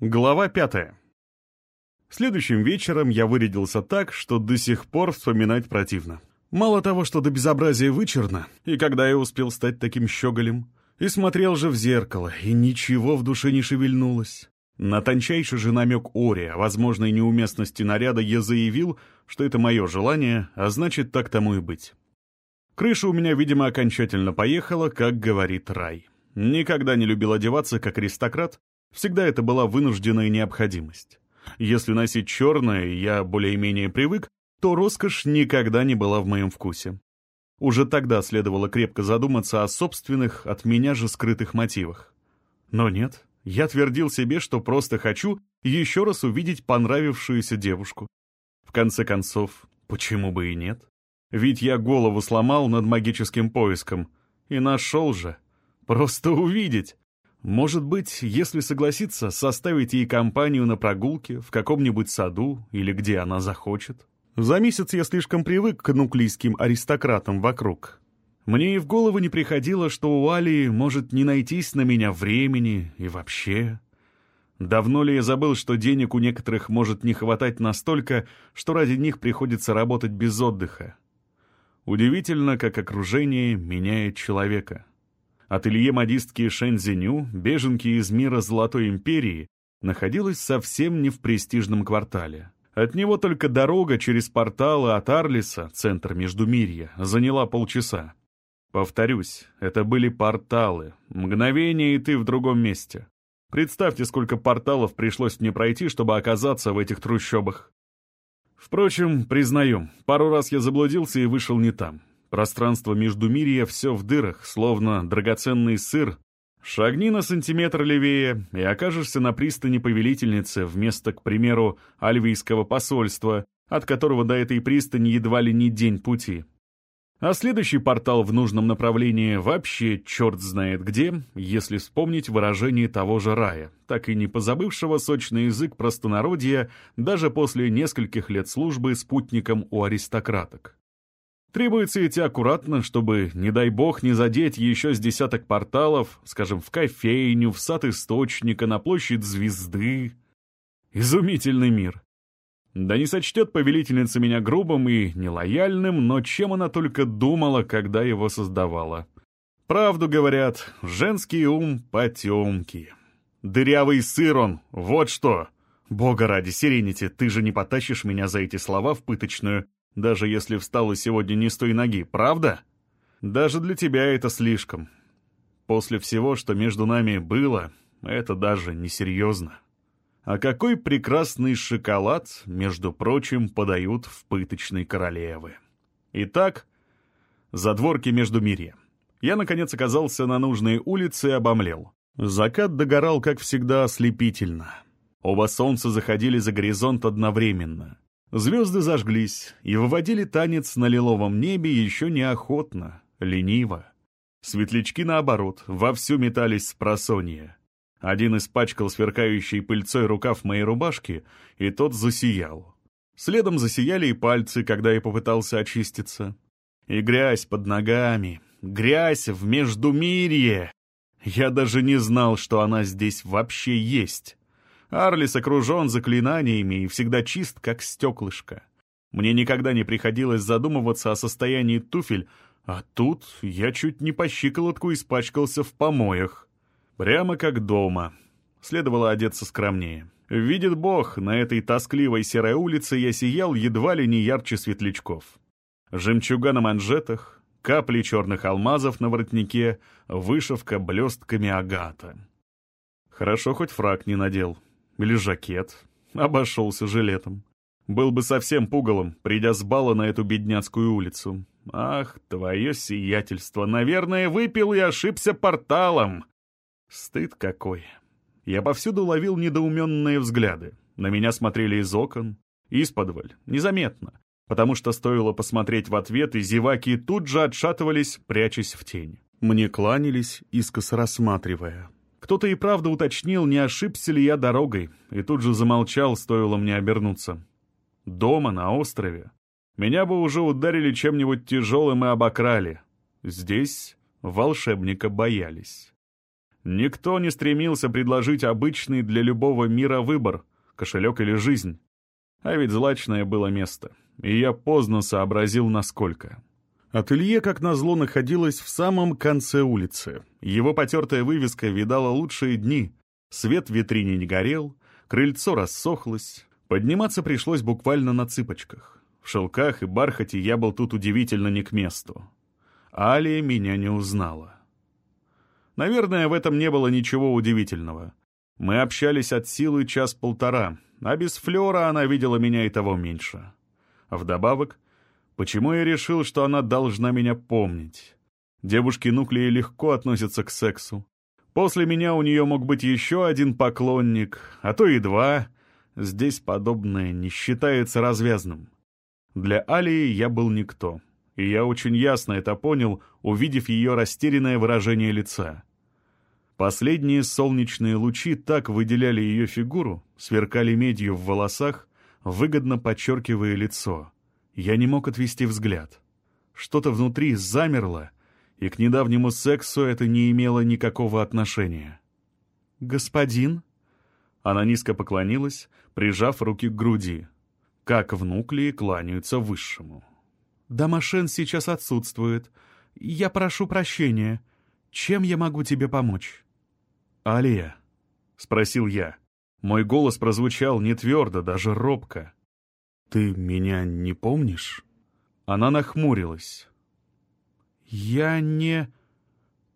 Глава пятая. Следующим вечером я вырядился так, что до сих пор вспоминать противно. Мало того, что до безобразия вычурно, и когда я успел стать таким щеголем, и смотрел же в зеркало, и ничего в душе не шевельнулось. На тончайший же намек Ори о возможной неуместности наряда я заявил, что это мое желание, а значит, так тому и быть. Крыша у меня, видимо, окончательно поехала, как говорит Рай. Никогда не любил одеваться как аристократ, Всегда это была вынужденная необходимость. Если носить черное, я более-менее привык, то роскошь никогда не была в моем вкусе. Уже тогда следовало крепко задуматься о собственных, от меня же скрытых мотивах. Но нет, я твердил себе, что просто хочу еще раз увидеть понравившуюся девушку. В конце концов, почему бы и нет? Ведь я голову сломал над магическим поиском. И нашел же. Просто увидеть. Может быть, если согласиться, составить ей компанию на прогулке в каком-нибудь саду или где она захочет. За месяц я слишком привык к нуклийским аристократам вокруг. Мне и в голову не приходило, что у Алии может не найтись на меня времени и вообще. Давно ли я забыл, что денег у некоторых может не хватать настолько, что ради них приходится работать без отдыха? Удивительно, как окружение меняет человека. Ателье модистки Шэньцзиню, беженки из мира Золотой Империи, находилось совсем не в престижном квартале. От него только дорога через порталы от Арлиса, центр Междумирья, заняла полчаса. Повторюсь, это были порталы. Мгновение, и ты в другом месте. Представьте, сколько порталов пришлось мне пройти, чтобы оказаться в этих трущобах. Впрочем, признаю, пару раз я заблудился и вышел не там. Пространство между мирья все в дырах, словно драгоценный сыр. Шагни на сантиметр левее, и окажешься на пристани повелительницы вместо, к примеру, альвийского посольства, от которого до этой пристани едва ли не день пути. А следующий портал в нужном направлении вообще черт знает где, если вспомнить выражение того же рая, так и не позабывшего сочный язык простонародья даже после нескольких лет службы спутником у аристократок. Требуется идти аккуратно, чтобы, не дай бог, не задеть еще с десяток порталов, скажем, в кофейню, в сад Источника, на площадь Звезды. Изумительный мир. Да не сочтет повелительница меня грубым и нелояльным, но чем она только думала, когда его создавала. Правду говорят, женский ум потемки. Дырявый сыр он, вот что. Бога ради, Сиренити, ты же не потащишь меня за эти слова в пыточную даже если встала сегодня не с той ноги, правда? Даже для тебя это слишком. После всего, что между нами было, это даже несерьезно. А какой прекрасный шоколад, между прочим, подают в пыточной королевы. Итак, задворки между мирья. Я, наконец, оказался на нужной улице и обомлел. Закат догорал, как всегда, ослепительно. Оба солнца заходили за горизонт одновременно. Звезды зажглись и выводили танец на лиловом небе еще неохотно, лениво. Светлячки, наоборот, вовсю метались с просонья. Один испачкал сверкающей пыльцой рукав моей рубашки, и тот засиял. Следом засияли и пальцы, когда я попытался очиститься. И грязь под ногами, грязь в Междумирье. Я даже не знал, что она здесь вообще есть. Арлис окружен заклинаниями и всегда чист, как стеклышко. Мне никогда не приходилось задумываться о состоянии туфель, а тут я чуть не по щиколотку испачкался в помоях. Прямо как дома. Следовало одеться скромнее. Видит Бог, на этой тоскливой серой улице я сиял едва ли не ярче светлячков. Жемчуга на манжетах, капли черных алмазов на воротнике, вышивка блестками агата. Хорошо, хоть фраг не надел. Или жакет. Обошелся жилетом. Был бы совсем пугалом, придя с бала на эту бедняцкую улицу. Ах, твое сиятельство, наверное, выпил и ошибся порталом. Стыд какой. Я повсюду ловил недоуменные взгляды. На меня смотрели из окон, исподволь, незаметно, потому что стоило посмотреть в ответ, и зеваки тут же отшатывались, прячась в тень. Мне кланялись, искоса рассматривая. Кто-то и правда уточнил, не ошибся ли я дорогой, и тут же замолчал, стоило мне обернуться. Дома, на острове. Меня бы уже ударили чем-нибудь тяжелым и обокрали. Здесь волшебника боялись. Никто не стремился предложить обычный для любого мира выбор — кошелек или жизнь. А ведь злачное было место, и я поздно сообразил, насколько. Ателье, как назло, находилось в самом конце улицы. Его потертая вывеска видала лучшие дни. Свет в витрине не горел, крыльцо рассохлось. Подниматься пришлось буквально на цыпочках. В шелках и бархате я был тут удивительно не к месту. Алия меня не узнала. Наверное, в этом не было ничего удивительного. Мы общались от силы час-полтора, а без Флёра она видела меня и того меньше. Вдобавок, почему я решил, что она должна меня помнить? Девушки Нуклеи легко относятся к сексу. После меня у нее мог быть еще один поклонник, а то и два. Здесь подобное не считается развязным. Для Алии я был никто, и я очень ясно это понял, увидев ее растерянное выражение лица. Последние солнечные лучи так выделяли ее фигуру, сверкали медью в волосах, выгодно подчеркивая лицо. Я не мог отвести взгляд. Что-то внутри замерло, и к недавнему сексу это не имело никакого отношения. «Господин?» Она низко поклонилась, прижав руки к груди. Как внуклии кланяются высшему. «Дамашен сейчас отсутствует. Я прошу прощения. Чем я могу тебе помочь?» «Алия?» — спросил я. Мой голос прозвучал не твердо, даже робко. «Ты меня не помнишь?» Она нахмурилась. «Я не...»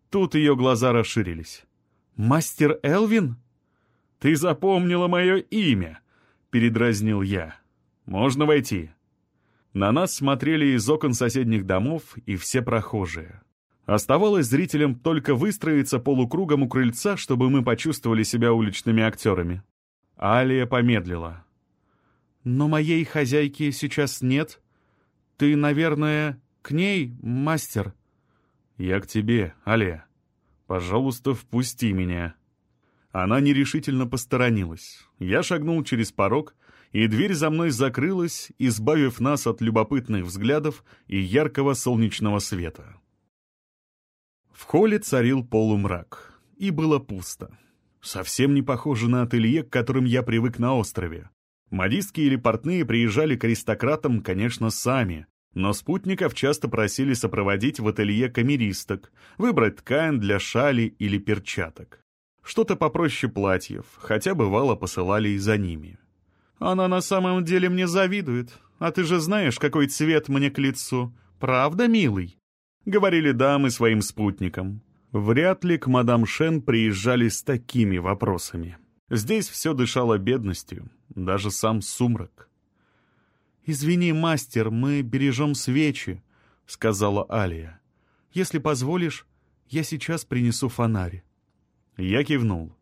Тут ее глаза расширились. «Мастер Элвин?» «Ты запомнила мое имя!» — передразнил я. «Можно войти?» На нас смотрели из окон соседних домов и все прохожие. Оставалось зрителям только выстроиться полукругом у крыльца, чтобы мы почувствовали себя уличными актерами. Алия помедлила. «Но моей хозяйки сейчас нет. Ты, наверное, к ней, мастер?» «Я к тебе, Алия. Пожалуйста, впусти меня». Она нерешительно посторонилась. Я шагнул через порог, и дверь за мной закрылась, избавив нас от любопытных взглядов и яркого солнечного света. В холле царил полумрак, и было пусто. Совсем не похоже на ателье, к которым я привык на острове. Модистки или портные приезжали к аристократам, конечно, сами, но спутников часто просили сопроводить в ателье камеристок, выбрать ткань для шали или перчаток. Что-то попроще платьев, хотя бывало посылали и за ними. «Она на самом деле мне завидует, а ты же знаешь, какой цвет мне к лицу. Правда, милый?» — говорили дамы своим спутникам. Вряд ли к мадам Шен приезжали с такими вопросами. Здесь все дышало бедностью, даже сам сумрак. «Извини, мастер, мы бережем свечи», — сказала Алия. «Если позволишь, я сейчас принесу фонарь». Я кивнул.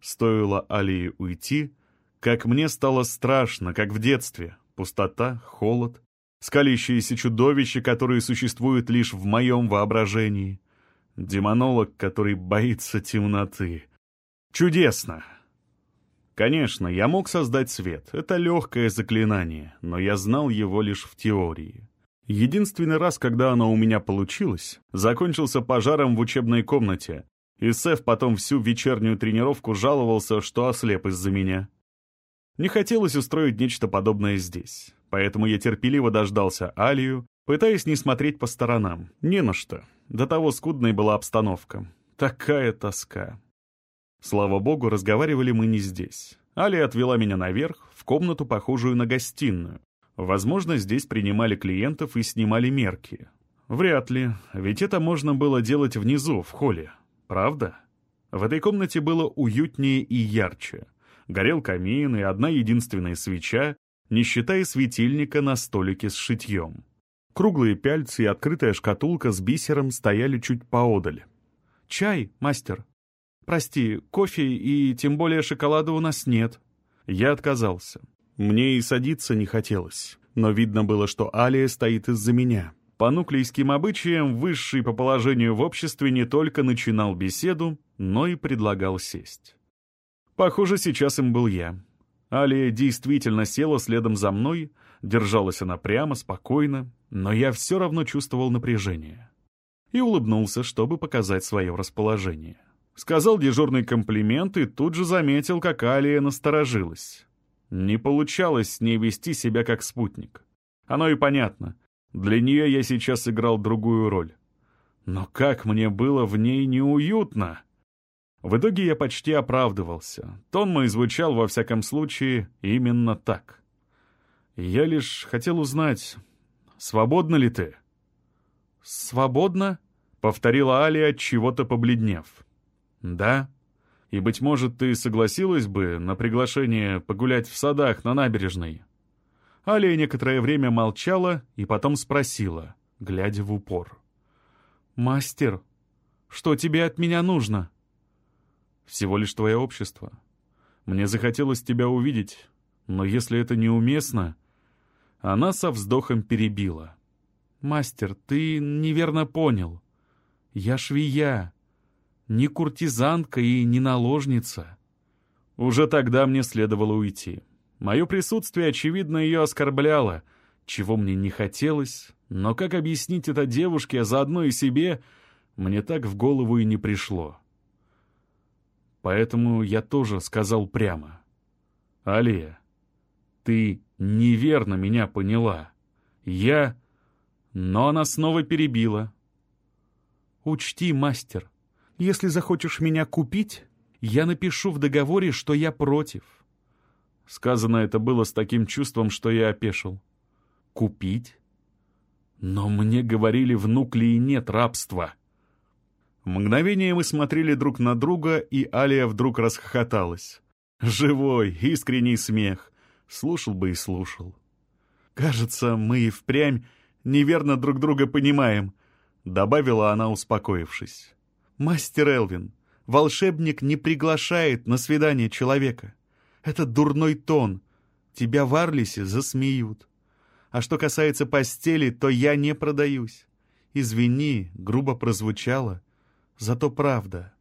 Стоило Алии уйти, как мне стало страшно, как в детстве. Пустота, холод, скалящиеся чудовища, которые существуют лишь в моем воображении, демонолог, который боится темноты. Чудесно! Конечно, я мог создать свет, это легкое заклинание, но я знал его лишь в теории. Единственный раз, когда оно у меня получилось, закончился пожаром в учебной комнате, и Сеф потом всю вечернюю тренировку жаловался, что ослеп из-за меня. Не хотелось устроить нечто подобное здесь. Поэтому я терпеливо дождался Алию, пытаясь не смотреть по сторонам. Не на что. До того скудной была обстановка. Такая тоска. Слава богу, разговаривали мы не здесь. Алия отвела меня наверх, в комнату, похожую на гостиную. Возможно, здесь принимали клиентов и снимали мерки. Вряд ли, ведь это можно было делать внизу, в холле. Правда? В этой комнате было уютнее и ярче. Горел камин и одна единственная свеча, не считая светильника на столике с шитьем. Круглые пяльцы и открытая шкатулка с бисером стояли чуть поодаль. «Чай, мастер?» «Прости, кофе и тем более шоколада у нас нет». Я отказался. Мне и садиться не хотелось. Но видно было, что Алия стоит из-за меня. По нуклейским обычаям, высший по положению в обществе не только начинал беседу, но и предлагал сесть. Похоже, сейчас им был я. Алия действительно села следом за мной, держалась она прямо, спокойно, но я все равно чувствовал напряжение. И улыбнулся, чтобы показать свое расположение. Сказал дежурный комплимент и тут же заметил, как Алия насторожилась. Не получалось с ней вести себя как спутник. Оно и понятно. Для нее я сейчас играл другую роль. Но как мне было в ней неуютно! В итоге я почти оправдывался. Тон мой звучал, во всяком случае, именно так. Я лишь хотел узнать, свободна ли ты? «Свободно?» — повторила Алия, чего-то побледнев. «Да. И, быть может, ты согласилась бы на приглашение погулять в садах на набережной?» Алия некоторое время молчала и потом спросила, глядя в упор. «Мастер, что тебе от меня нужно?» «Всего лишь твое общество. Мне захотелось тебя увидеть, но если это неуместно...» Она со вздохом перебила. «Мастер, ты неверно понял. Я швея, не куртизанка и не наложница». Уже тогда мне следовало уйти. Мое присутствие, очевидно, ее оскорбляло, чего мне не хотелось, но как объяснить это девушке, а заодно и себе, мне так в голову и не пришло. Поэтому я тоже сказал прямо. «Алия, ты неверно меня поняла. Я...» Но она снова перебила. «Учти, мастер, если захочешь меня купить, я напишу в договоре, что я против». Сказано это было с таким чувством, что я опешил. «Купить? Но мне говорили, в Нуклеи нет рабства». Мгновение мы смотрели друг на друга, и Алия вдруг расхохоталась. Живой, искренний смех. Слушал бы и слушал. Кажется, мы и впрямь неверно друг друга понимаем», — добавила она, успокоившись. «Мастер Элвин, волшебник не приглашает на свидание человека. Это дурной тон. Тебя в Арлисе засмеют. А что касается постели, то я не продаюсь. Извини, грубо прозвучало, зато правда».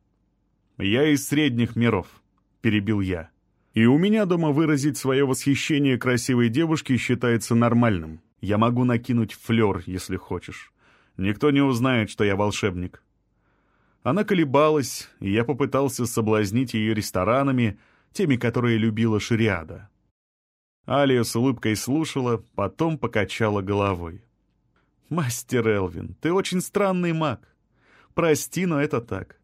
«Я из средних миров», — перебил я. «И у меня дома выразить свое восхищение красивой девушке считается нормальным». Я могу накинуть флер, если хочешь. Никто не узнает, что я волшебник». Она колебалась, и я попытался соблазнить ее ресторанами, теми, которые любила Шириада. Алия с улыбкой слушала, потом покачала головой. «Мастер Элвин, ты очень странный маг. Прости, но это так.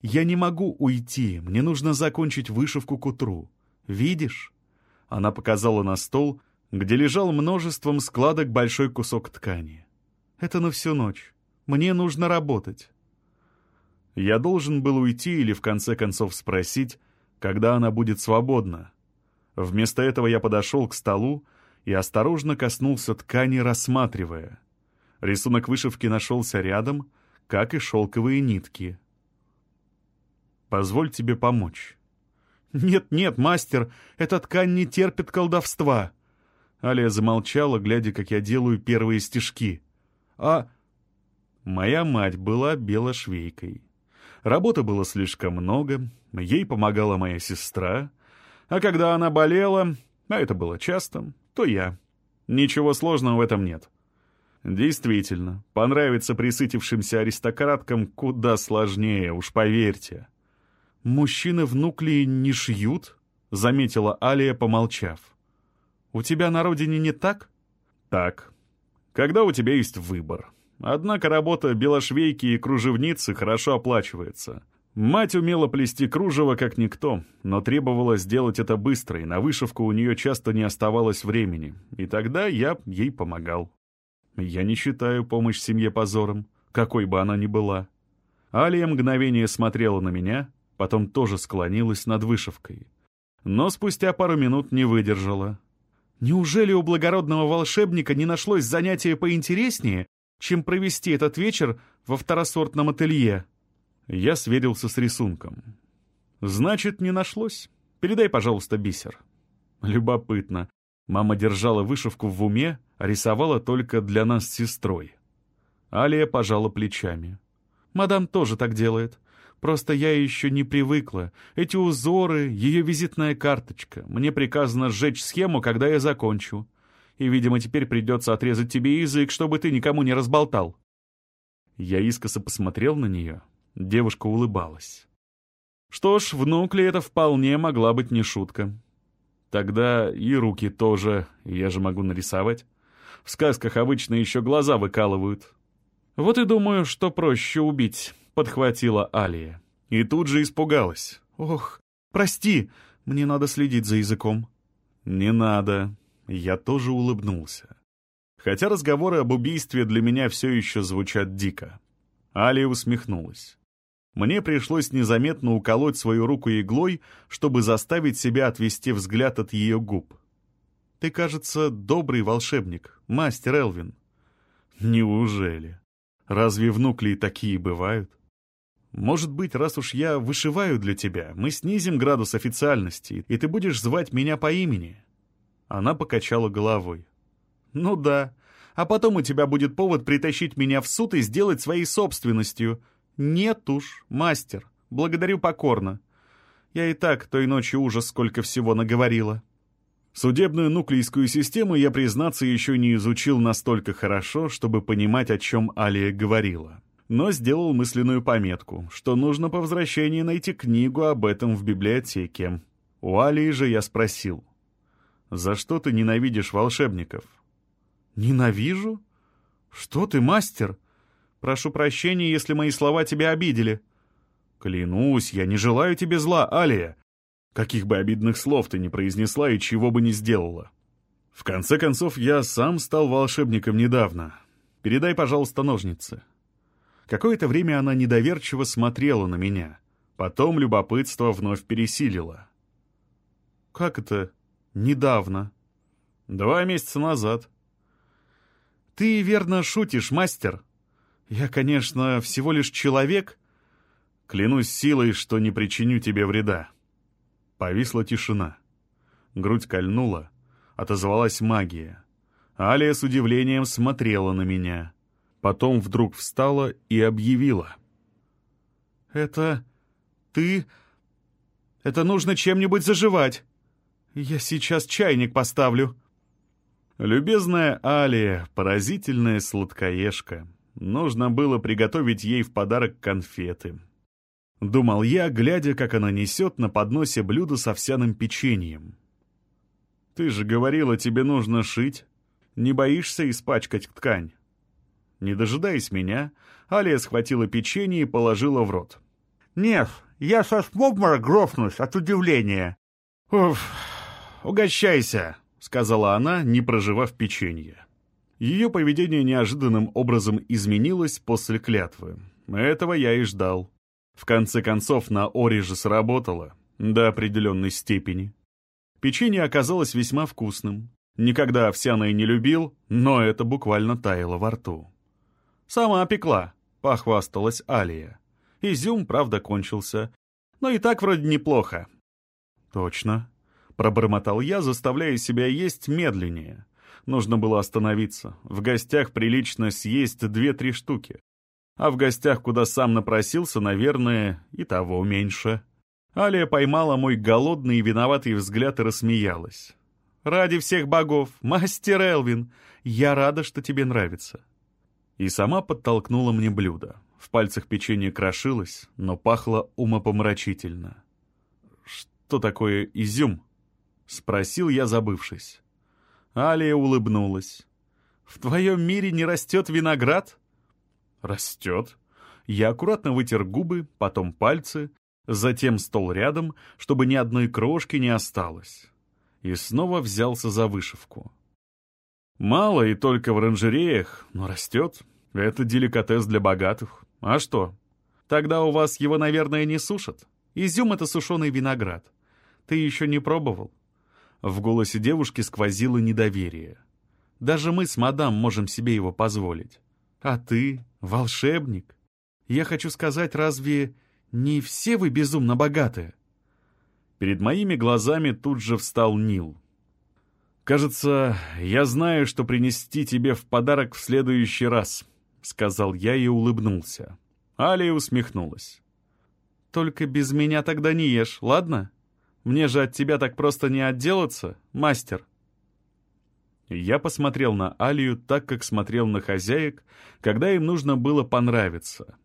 Я не могу уйти, мне нужно закончить вышивку к утру. Видишь?» Она показала на стол — где лежал множеством складок большой кусок ткани. «Это на всю ночь. Мне нужно работать». Я должен был уйти или в конце концов спросить, когда она будет свободна. Вместо этого я подошел к столу и осторожно коснулся ткани, рассматривая. Рисунок вышивки нашелся рядом, как и шелковые нитки. «Позволь тебе помочь». «Нет-нет, мастер, эта ткань не терпит колдовства», Алия замолчала, глядя, как я делаю первые стежки. А моя мать была белошвейкой. Работы было слишком много, ей помогала моя сестра, а когда она болела, а это было часто, то я. Ничего сложного в этом нет. Действительно, понравиться присытившимся аристократкам куда сложнее, уж поверьте. «Мужчины в нуклеи не шьют?» — заметила Алия, помолчав. У тебя на родине не так? Так. Когда у тебя есть выбор. Однако работа белошвейки и кружевницы хорошо оплачивается. Мать умела плести кружево как никто, но требовала сделать это быстро, и на вышивку у нее часто не оставалось времени. И тогда я ей помогал. Я не считаю помощь семье позором, какой бы она ни была. Алия мгновение смотрела на меня, потом тоже склонилась над вышивкой. Но спустя пару минут не выдержала. Неужели у благородного волшебника не нашлось занятия поинтереснее, чем провести этот вечер во второсортном ателье? Я сверился с рисунком. Значит, не нашлось. Передай, пожалуйста, бисер. Любопытно. Мама держала вышивку в уме, а рисовала только для нас с сестрой. Алия пожала плечами. Мадам тоже так делает. Просто я еще не привыкла. Эти узоры, ее визитная карточка. Мне приказано сжечь схему, когда я закончу. И, видимо, теперь придется отрезать тебе язык, чтобы ты никому не разболтал». Я искоса посмотрел на нее. Девушка улыбалась. Что ж, в нукле это вполне могла быть не шутка. Тогда и руки тоже, я же могу нарисовать. В сказках обычно еще глаза выкалывают. Вот и думаю, что проще убить, подхватила Алия. И тут же испугалась. Ох, прости, мне надо следить за языком. Не надо. Я тоже улыбнулся. Хотя разговоры об убийстве для меня все еще звучат дико. Алия усмехнулась. Мне пришлось незаметно уколоть свою руку иглой, чтобы заставить себя отвести взгляд от ее губ. «Ты, кажется, добрый волшебник, мастер Элвин». «Неужели? Разве внукли такие бывают?» «Может быть, раз уж я вышиваю для тебя, мы снизим градус официальности, и ты будешь звать меня по имени?» Она покачала головой. «Ну да. А потом у тебя будет повод притащить меня в суд и сделать своей собственностью. «Нет уж, мастер, благодарю покорно. Я и так той ночью ужас сколько всего наговорила». Судебную нуклейскую систему я, признаться, еще не изучил настолько хорошо, чтобы понимать, о чем Алия говорила. Но сделал мысленную пометку, что нужно по возвращении найти книгу об этом в библиотеке. У Алии же я спросил, «За что ты ненавидишь волшебников?» «Ненавижу? Что ты, мастер?» Прошу прощения, если мои слова тебя обидели». «Клянусь, я не желаю тебе зла, Алия. Каких бы обидных слов ты ни произнесла и чего бы ни сделала. В конце концов, я сам стал волшебником недавно. Передай, пожалуйста, ножницы». Какое-то время она недоверчиво смотрела на меня. Потом любопытство вновь пересилило. «Как это недавно?» «Два месяца назад». «Ты верно шутишь, мастер?» Я, конечно, всего лишь человек. Клянусь силой, что не причиню тебе вреда. Повисла тишина. Грудь кольнула, отозвалась магия. Алия с удивлением смотрела на меня. Потом вдруг встала и объявила. «Это... ты... это нужно чем-нибудь заживать. Я сейчас чайник поставлю». Любезная Алия, поразительная сладкоежка, Нужно было приготовить ей в подарок конфеты. Думал я, глядя, как она несет на подносе блюдо с овсяным печеньем. «Ты же говорила, тебе нужно шить. Не боишься испачкать ткань?» Не дожидаясь меня, Алия схватила печенье и положила в рот. «Нет, я со смогмара грохнусь от удивления». «Уф, угощайся», — сказала она, не проживав печенье. Ее поведение неожиданным образом изменилось после клятвы. Этого я и ждал. В конце концов, на Оре же сработало. До определенной степени. Печенье оказалось весьма вкусным. Никогда овсяное не любил, но это буквально таяло во рту. «Сама пекла», — похвасталась Алия. Изюм, правда, кончился. Но и так вроде неплохо. «Точно», — пробормотал я, заставляя себя есть медленнее. Нужно было остановиться. В гостях прилично съесть две-три штуки. А в гостях, куда сам напросился, наверное, и того меньше. Алия поймала мой голодный и виноватый взгляд и рассмеялась. «Ради всех богов, мастер Элвин, я рада, что тебе нравится». И сама подтолкнула мне блюдо. В пальцах печенье крошилось, но пахло умопомрачительно. «Что такое изюм?» — спросил я, забывшись. Алия улыбнулась. «В твоем мире не растет виноград?» «Растет». Я аккуратно вытер губы, потом пальцы, затем стол рядом, чтобы ни одной крошки не осталось. И снова взялся за вышивку. Мало и только в оранжереях, но растет. Это деликатес для богатых. А что? Тогда у вас его, наверное, не сушат. Изюм — это сушеный виноград. Ты еще не пробовал? В голосе девушки сквозило недоверие. «Даже мы с мадам можем себе его позволить. А ты — волшебник. Я хочу сказать, разве не все вы безумно богаты?» Перед моими глазами тут же встал Нил. «Кажется, я знаю, что принести тебе в подарок в следующий раз», — сказал я и улыбнулся. Алия усмехнулась. «Только без меня тогда не ешь, ладно?» Мне же от тебя так просто не отделаться, мастер». Я посмотрел на Алию так, как смотрел на хозяек, когда им нужно было понравиться.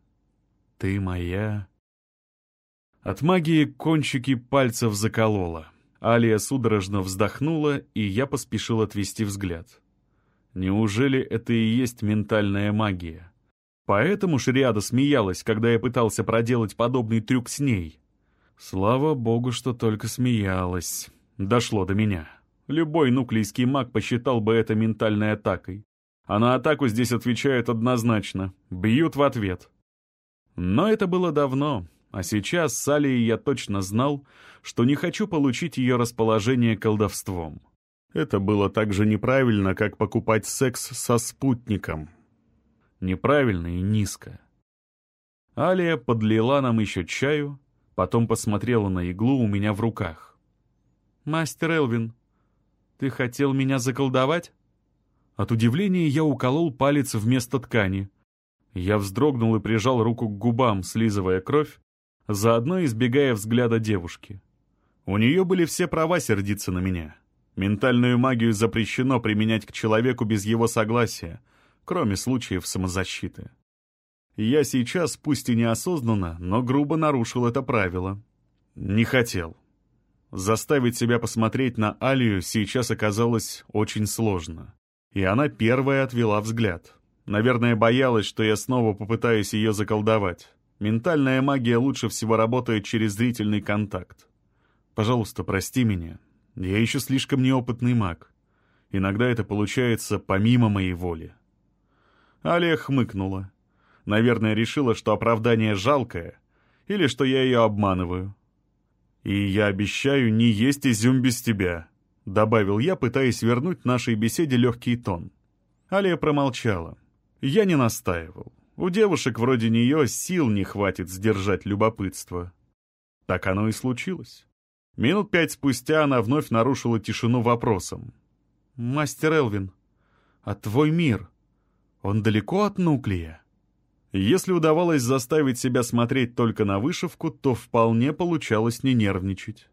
«Ты моя...» От магии кончики пальцев заколола. Алия судорожно вздохнула, и я поспешил отвести взгляд. Неужели это и есть ментальная магия? Поэтому Шриада смеялась, когда я пытался проделать подобный трюк с ней. Слава богу, что только смеялась. Дошло до меня. Любой нуклейский маг посчитал бы это ментальной атакой. А на атаку здесь отвечают однозначно. Бьют в ответ. Но это было давно, а сейчас с Алией я точно знал, что не хочу получить ее расположение колдовством. Это было так же неправильно, как покупать секс со спутником. Неправильно и низко. Алия подлила нам еще чаю, потом посмотрела на иглу у меня в руках. «Мастер Элвин, ты хотел меня заколдовать?» От удивления я уколол палец вместо ткани. Я вздрогнул и прижал руку к губам, слизывая кровь, заодно избегая взгляда девушки. У нее были все права сердиться на меня. Ментальную магию запрещено применять к человеку без его согласия, кроме случаев самозащиты. Я сейчас, пусть и неосознанно, но грубо нарушил это правило. Не хотел. Заставить себя посмотреть на Алию сейчас оказалось очень сложно и она первая отвела взгляд. Наверное, боялась, что я снова попытаюсь ее заколдовать. Ментальная магия лучше всего работает через зрительный контакт. Пожалуйста, прости меня. Я еще слишком неопытный маг. Иногда это получается помимо моей воли. Алия хмыкнула. Наверное, решила, что оправдание жалкое, или что я ее обманываю. И я обещаю не есть изюм без тебя, — добавил я, пытаясь вернуть нашей беседе легкий тон. Алия промолчала. Я не настаивал. У девушек вроде нее сил не хватит сдержать любопытство. Так оно и случилось. Минут пять спустя она вновь нарушила тишину вопросом. «Мастер Элвин, а твой мир, он далеко от Нуклея?» Если удавалось заставить себя смотреть только на вышивку, то вполне получалось не нервничать.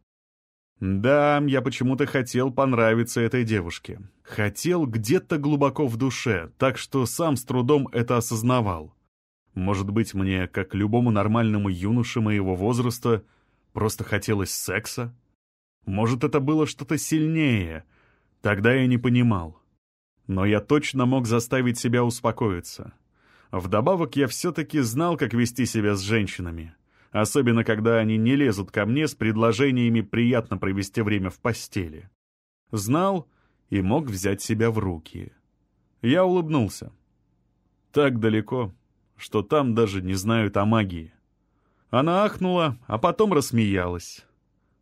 Да, я почему-то хотел понравиться этой девушке. Хотел где-то глубоко в душе, так что сам с трудом это осознавал. Может быть, мне, как любому нормальному юноше моего возраста, просто хотелось секса? Может, это было что-то сильнее? Тогда я не понимал. Но я точно мог заставить себя успокоиться. Вдобавок, я все-таки знал, как вести себя с женщинами особенно когда они не лезут ко мне с предложениями приятно провести время в постели. Знал и мог взять себя в руки. Я улыбнулся. Так далеко, что там даже не знают о магии. Она ахнула, а потом рассмеялась.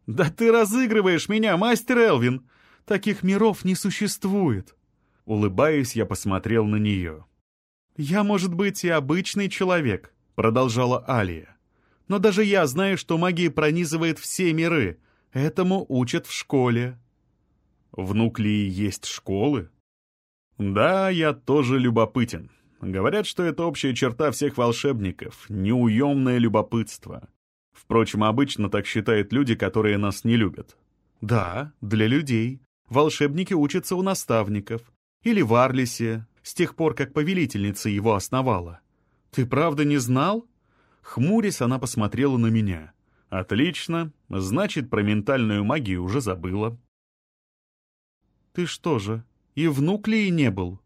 «Да ты разыгрываешь меня, мастер Элвин! Таких миров не существует!» Улыбаясь, я посмотрел на нее. «Я, может быть, и обычный человек», — продолжала Алия. Но даже я знаю, что магия пронизывает все миры. Этому учат в школе». «В Нуклеи есть школы?» «Да, я тоже любопытен. Говорят, что это общая черта всех волшебников — неуемное любопытство. Впрочем, обычно так считают люди, которые нас не любят». «Да, для людей. Волшебники учатся у наставников. Или в Арлисе, с тех пор, как повелительница его основала. Ты правда не знал?» Хмурясь, она посмотрела на меня. «Отлично. Значит, про ментальную магию уже забыла». «Ты что же, и внук ли и не был?»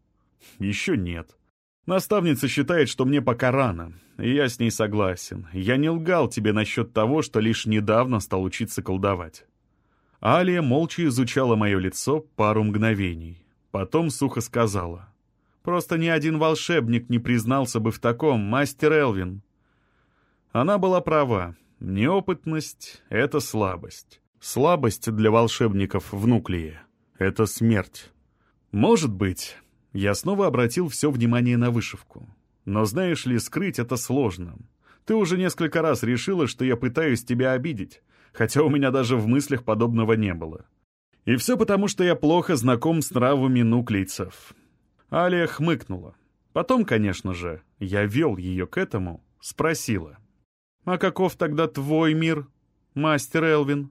«Еще нет. Наставница считает, что мне пока рано, и я с ней согласен. Я не лгал тебе насчет того, что лишь недавно стал учиться колдовать». Алия молча изучала мое лицо пару мгновений. Потом сухо сказала. «Просто ни один волшебник не признался бы в таком, мастер Элвин. Она была права. Неопытность — это слабость. Слабость для волшебников в нуклее — это смерть. Может быть, я снова обратил все внимание на вышивку. Но знаешь ли, скрыть это сложно. Ты уже несколько раз решила, что я пытаюсь тебя обидеть, хотя у меня даже в мыслях подобного не было. И все потому, что я плохо знаком с нравами нуклейцев. Алия хмыкнула. Потом, конечно же, я вел ее к этому, спросила — «А каков тогда твой мир, мастер Элвин?»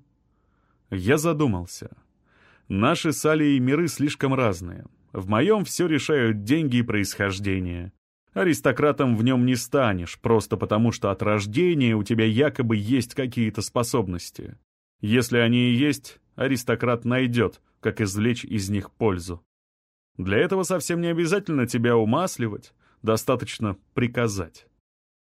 Я задумался. Наши с Алией миры слишком разные. В моем все решают деньги и происхождение. Аристократом в нем не станешь, просто потому что от рождения у тебя якобы есть какие-то способности. Если они и есть, аристократ найдет, как извлечь из них пользу. Для этого совсем не обязательно тебя умасливать, достаточно приказать.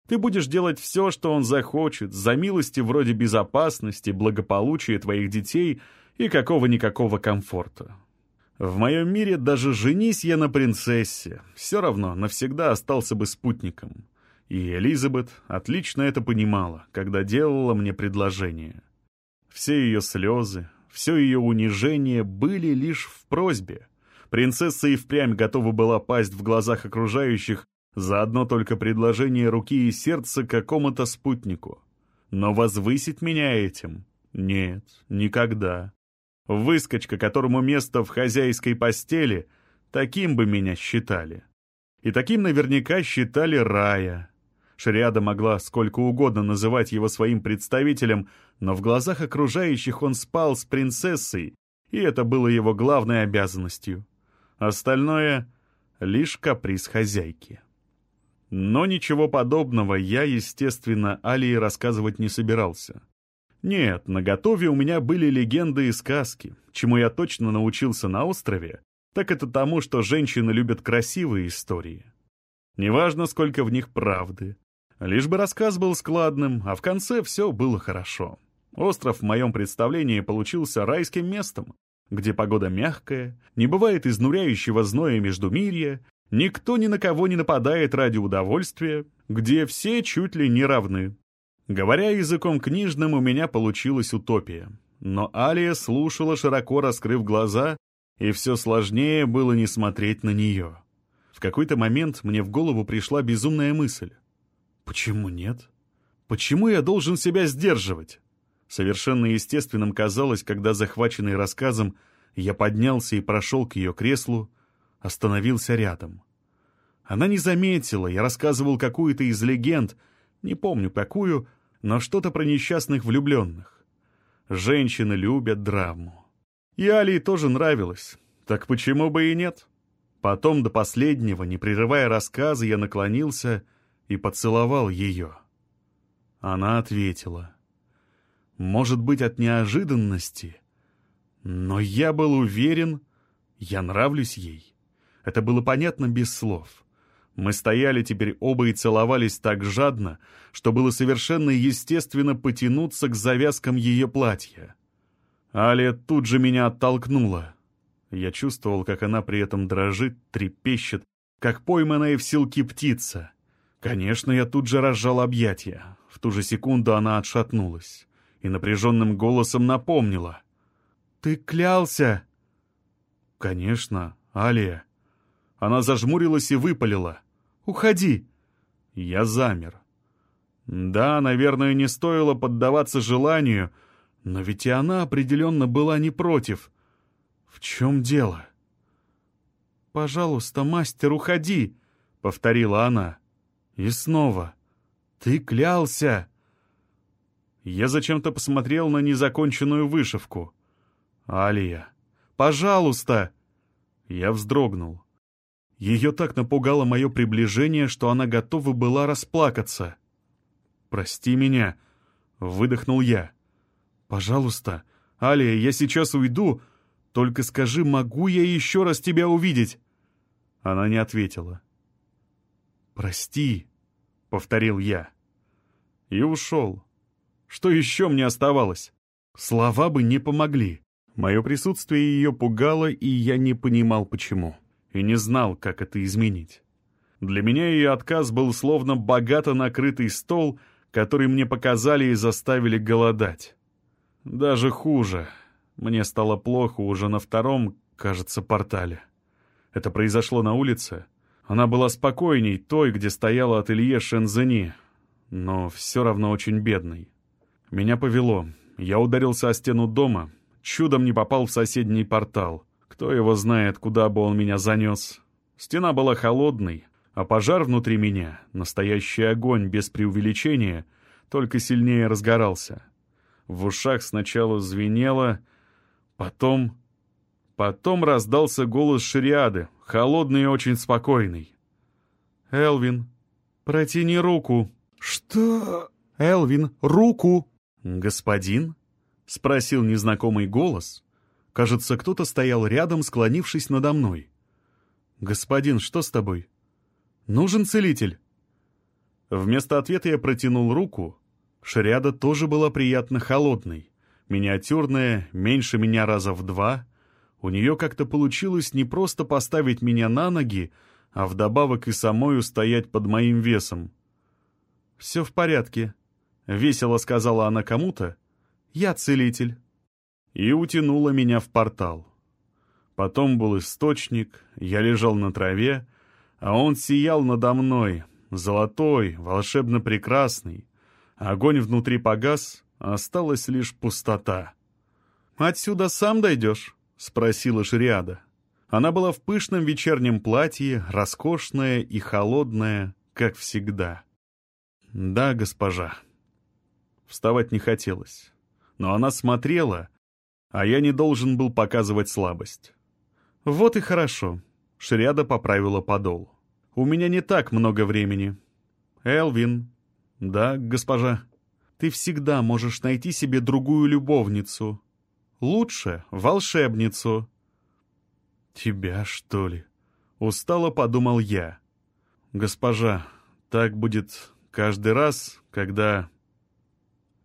Ты будешь делать все, что он захочет, за милости вроде безопасности, благополучия твоих детей и какого-никакого комфорта. В моем мире даже женись я на принцессе, все равно навсегда остался бы спутником. И Элизабет отлично это понимала, когда делала мне предложение. Все ее слезы, все ее унижение были лишь в просьбе. Принцесса и впрямь готова была пасть в глазах окружающих за одно только предложение руки и сердца какому-то спутнику. Но возвысить меня этим? Нет, никогда. Выскочка, которому место в хозяйской постели, таким бы меня считали. И таким наверняка считали Рая. Шариада могла сколько угодно называть его своим представителем, но в глазах окружающих он спал с принцессой, и это было его главной обязанностью. Остальное — лишь каприз хозяйки. Но ничего подобного я, естественно, Алии рассказывать не собирался. Нет, на готове у меня были легенды и сказки. Чему я точно научился на острове, так это тому, что женщины любят красивые истории. Неважно, сколько в них правды. Лишь бы рассказ был складным, а в конце все было хорошо. Остров в моем представлении получился райским местом, где погода мягкая, не бывает изнуряющего зноя междумирья, никто ни на кого не нападает ради удовольствия, где все чуть ли не равны. Говоря языком книжным, у меня получилась утопия. Но Алия слушала, широко раскрыв глаза, и все сложнее было не смотреть на нее. В какой-то момент мне в голову пришла безумная мысль. Почему нет? Почему я должен себя сдерживать? Совершенно естественным казалось, когда, захваченный рассказом, я поднялся и прошел к ее креслу, остановился рядом. Она не заметила, я рассказывал какую-то из легенд — не помню какую, но что-то про несчастных влюбленных. Женщины любят драму. И Алии тоже нравилось, так почему бы и нет? Потом до последнего, не прерывая рассказа, я наклонился и поцеловал ее. Она ответила. Может быть, от неожиданности, но я был уверен, я нравлюсь ей. Это было понятно без слов. Мы стояли теперь оба и целовались так жадно, что было совершенно естественно потянуться к завязкам ее платья. Алия тут же меня оттолкнула. Я чувствовал, как она при этом дрожит, трепещет, как пойманная в силки птица. Конечно, я тут же разжал объятия. В ту же секунду она отшатнулась и напряженным голосом напомнила. «Ты клялся!» «Конечно, Алия!» Она зажмурилась и выпалила. «Уходи!» Я замер. Да, наверное, не стоило поддаваться желанию, но ведь и она определенно была не против. В чем дело? «Пожалуйста, мастер, уходи!» — повторила она. И снова. «Ты клялся!» Я зачем-то посмотрел на незаконченную вышивку. «Алия, пожалуйста!» Я вздрогнул. Ее так напугало мое приближение, что она готова была расплакаться. «Прости меня», — выдохнул я. «Пожалуйста, Алия, я сейчас уйду, только скажи, могу я еще раз тебя увидеть?» Она не ответила. «Прости», — повторил я. И ушел. Что еще мне оставалось? Слова бы не помогли. Мое присутствие ее пугало, и я не понимал, почему и не знал, как это изменить. Для меня ее отказ был словно богато накрытый стол, который мне показали и заставили голодать. Даже хуже. Мне стало плохо уже на втором, кажется, портале. Это произошло на улице. Она была спокойней той, где стояло ателье Шензени, но все равно очень бедной. Меня повело. Я ударился о стену дома, чудом не попал в соседний портал — кто его знает, куда бы он меня занес. Стена была холодной, а пожар внутри меня, настоящий огонь без преувеличения, только сильнее разгорался. В ушах сначала звенело, потом... Потом раздался голос шариады, холодный и очень спокойный. Элвин, протяни руку». «Что?» «Элвин, руку!» «Господин?» — спросил незнакомый голос. Кажется, кто-то стоял рядом, склонившись надо мной. «Господин, что с тобой? Нужен целитель?» Вместо ответа я протянул руку. Шриада тоже была приятно холодной. Миниатюрная, меньше меня раза в два. У нее как-то получилось не просто поставить меня на ноги, а вдобавок и самой устоять под моим весом. «Все в порядке», — весело сказала она кому-то. «Я целитель». И утянула меня в портал. Потом был источник, я лежал на траве, а он сиял надо мной, золотой, волшебно прекрасный. Огонь внутри погас, а осталась лишь пустота. «Отсюда сам дойдешь?» — спросила Шриада. Она была в пышном вечернем платье, роскошная и холодная, как всегда. «Да, госпожа». Вставать не хотелось. Но она смотрела, а я не должен был показывать слабость. «Вот и хорошо», — Шриада поправила подол. У меня не так много времени. Элвин. Да, госпожа. Ты всегда можешь найти себе другую любовницу. Лучше — волшебницу. Тебя, что ли? Устало подумал я. Госпожа, так будет каждый раз, когда...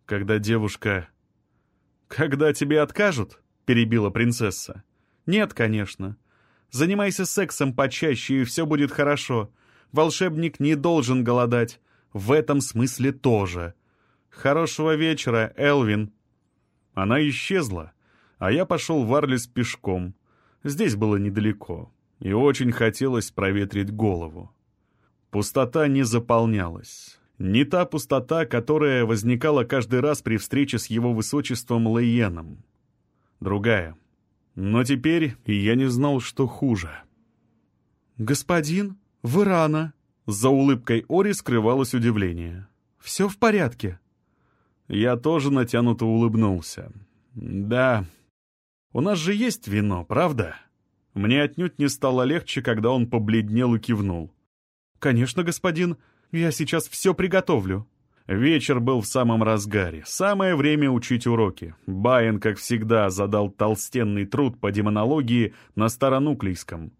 Когда девушка... Когда тебе откажут? Перебила принцесса. Нет, конечно. Занимайся сексом почаще, и все будет хорошо. Волшебник не должен голодать. В этом смысле тоже. Хорошего вечера, Элвин. Она исчезла, а я пошел в Арлис пешком. Здесь было недалеко, и очень хотелось проветрить голову. Пустота не заполнялась. Не та пустота, которая возникала каждый раз при встрече с его высочеством Лейеном. Другая — но теперь я не знал, что хуже. «Господин, вы рано!» За улыбкой Ори скрывалось удивление. «Все в порядке?» Я тоже натянуто улыбнулся. «Да, у нас же есть вино, правда?» Мне отнюдь не стало легче, когда он побледнел и кивнул. «Конечно, господин, я сейчас все приготовлю». Вечер был в самом разгаре. Самое время учить уроки. Байен, как всегда, задал толстенный труд по демонологии на старонуклейском.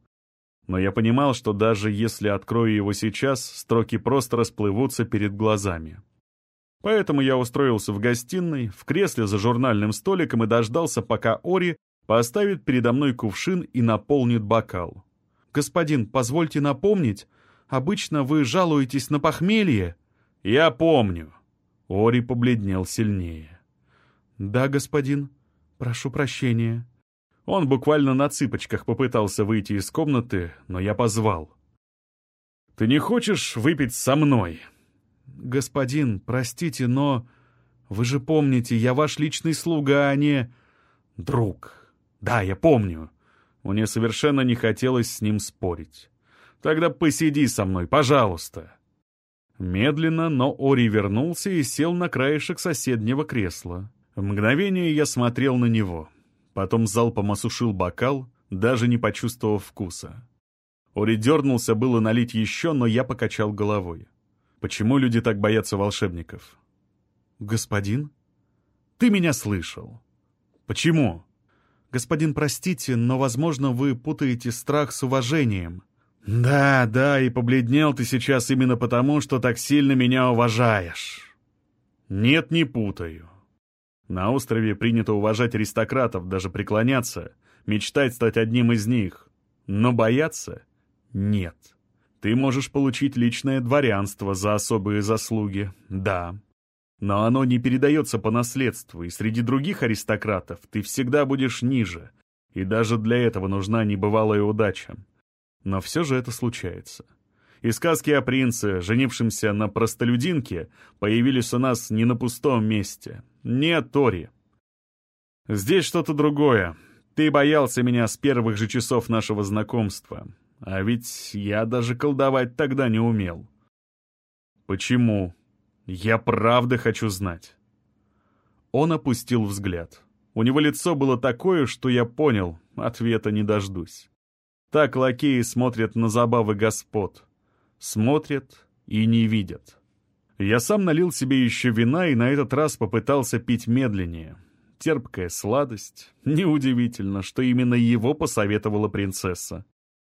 Но я понимал, что даже если открою его сейчас, строки просто расплывутся перед глазами. Поэтому я устроился в гостиной, в кресле за журнальным столиком и дождался, пока Ори поставит передо мной кувшин и наполнит бокал. «Господин, позвольте напомнить, обычно вы жалуетесь на похмелье», «Я помню». Ори побледнел сильнее. «Да, господин. Прошу прощения». Он буквально на цыпочках попытался выйти из комнаты, но я позвал. «Ты не хочешь выпить со мной?» «Господин, простите, но... Вы же помните, я ваш личный слуга, а не...» «Друг. Да, я помню». Мне совершенно не хотелось с ним спорить. «Тогда посиди со мной, пожалуйста». Медленно, но Ори вернулся и сел на краешек соседнего кресла. В мгновение я смотрел на него. Потом залпом осушил бокал, даже не почувствовав вкуса. Ори дернулся было налить еще, но я покачал головой. Почему люди так боятся волшебников? «Господин?» «Ты меня слышал». «Почему?» «Господин, простите, но, возможно, вы путаете страх с уважением. «Да, да, и побледнел ты сейчас именно потому, что так сильно меня уважаешь». «Нет, не путаю. На острове принято уважать аристократов, даже преклоняться, мечтать стать одним из них. Но бояться — нет. Ты можешь получить личное дворянство за особые заслуги, да. Но оно не передается по наследству, и среди других аристократов ты всегда будешь ниже, и даже для этого нужна небывалая удача. Но все же это случается. И сказки о принце, женившемся на простолюдинке, появились у нас не на пустом месте. Нет, Тори. Здесь что-то другое. Ты боялся меня с первых же часов нашего знакомства. А ведь я даже колдовать тогда не умел. Почему? Я правда хочу знать. Он опустил взгляд. У него лицо было такое, что я понял, ответа не дождусь. Так лакеи смотрят на забавы господ. Смотрят и не видят. Я сам налил себе еще вина и на этот раз попытался пить медленнее. Терпкая сладость. Неудивительно, что именно его посоветовала принцесса.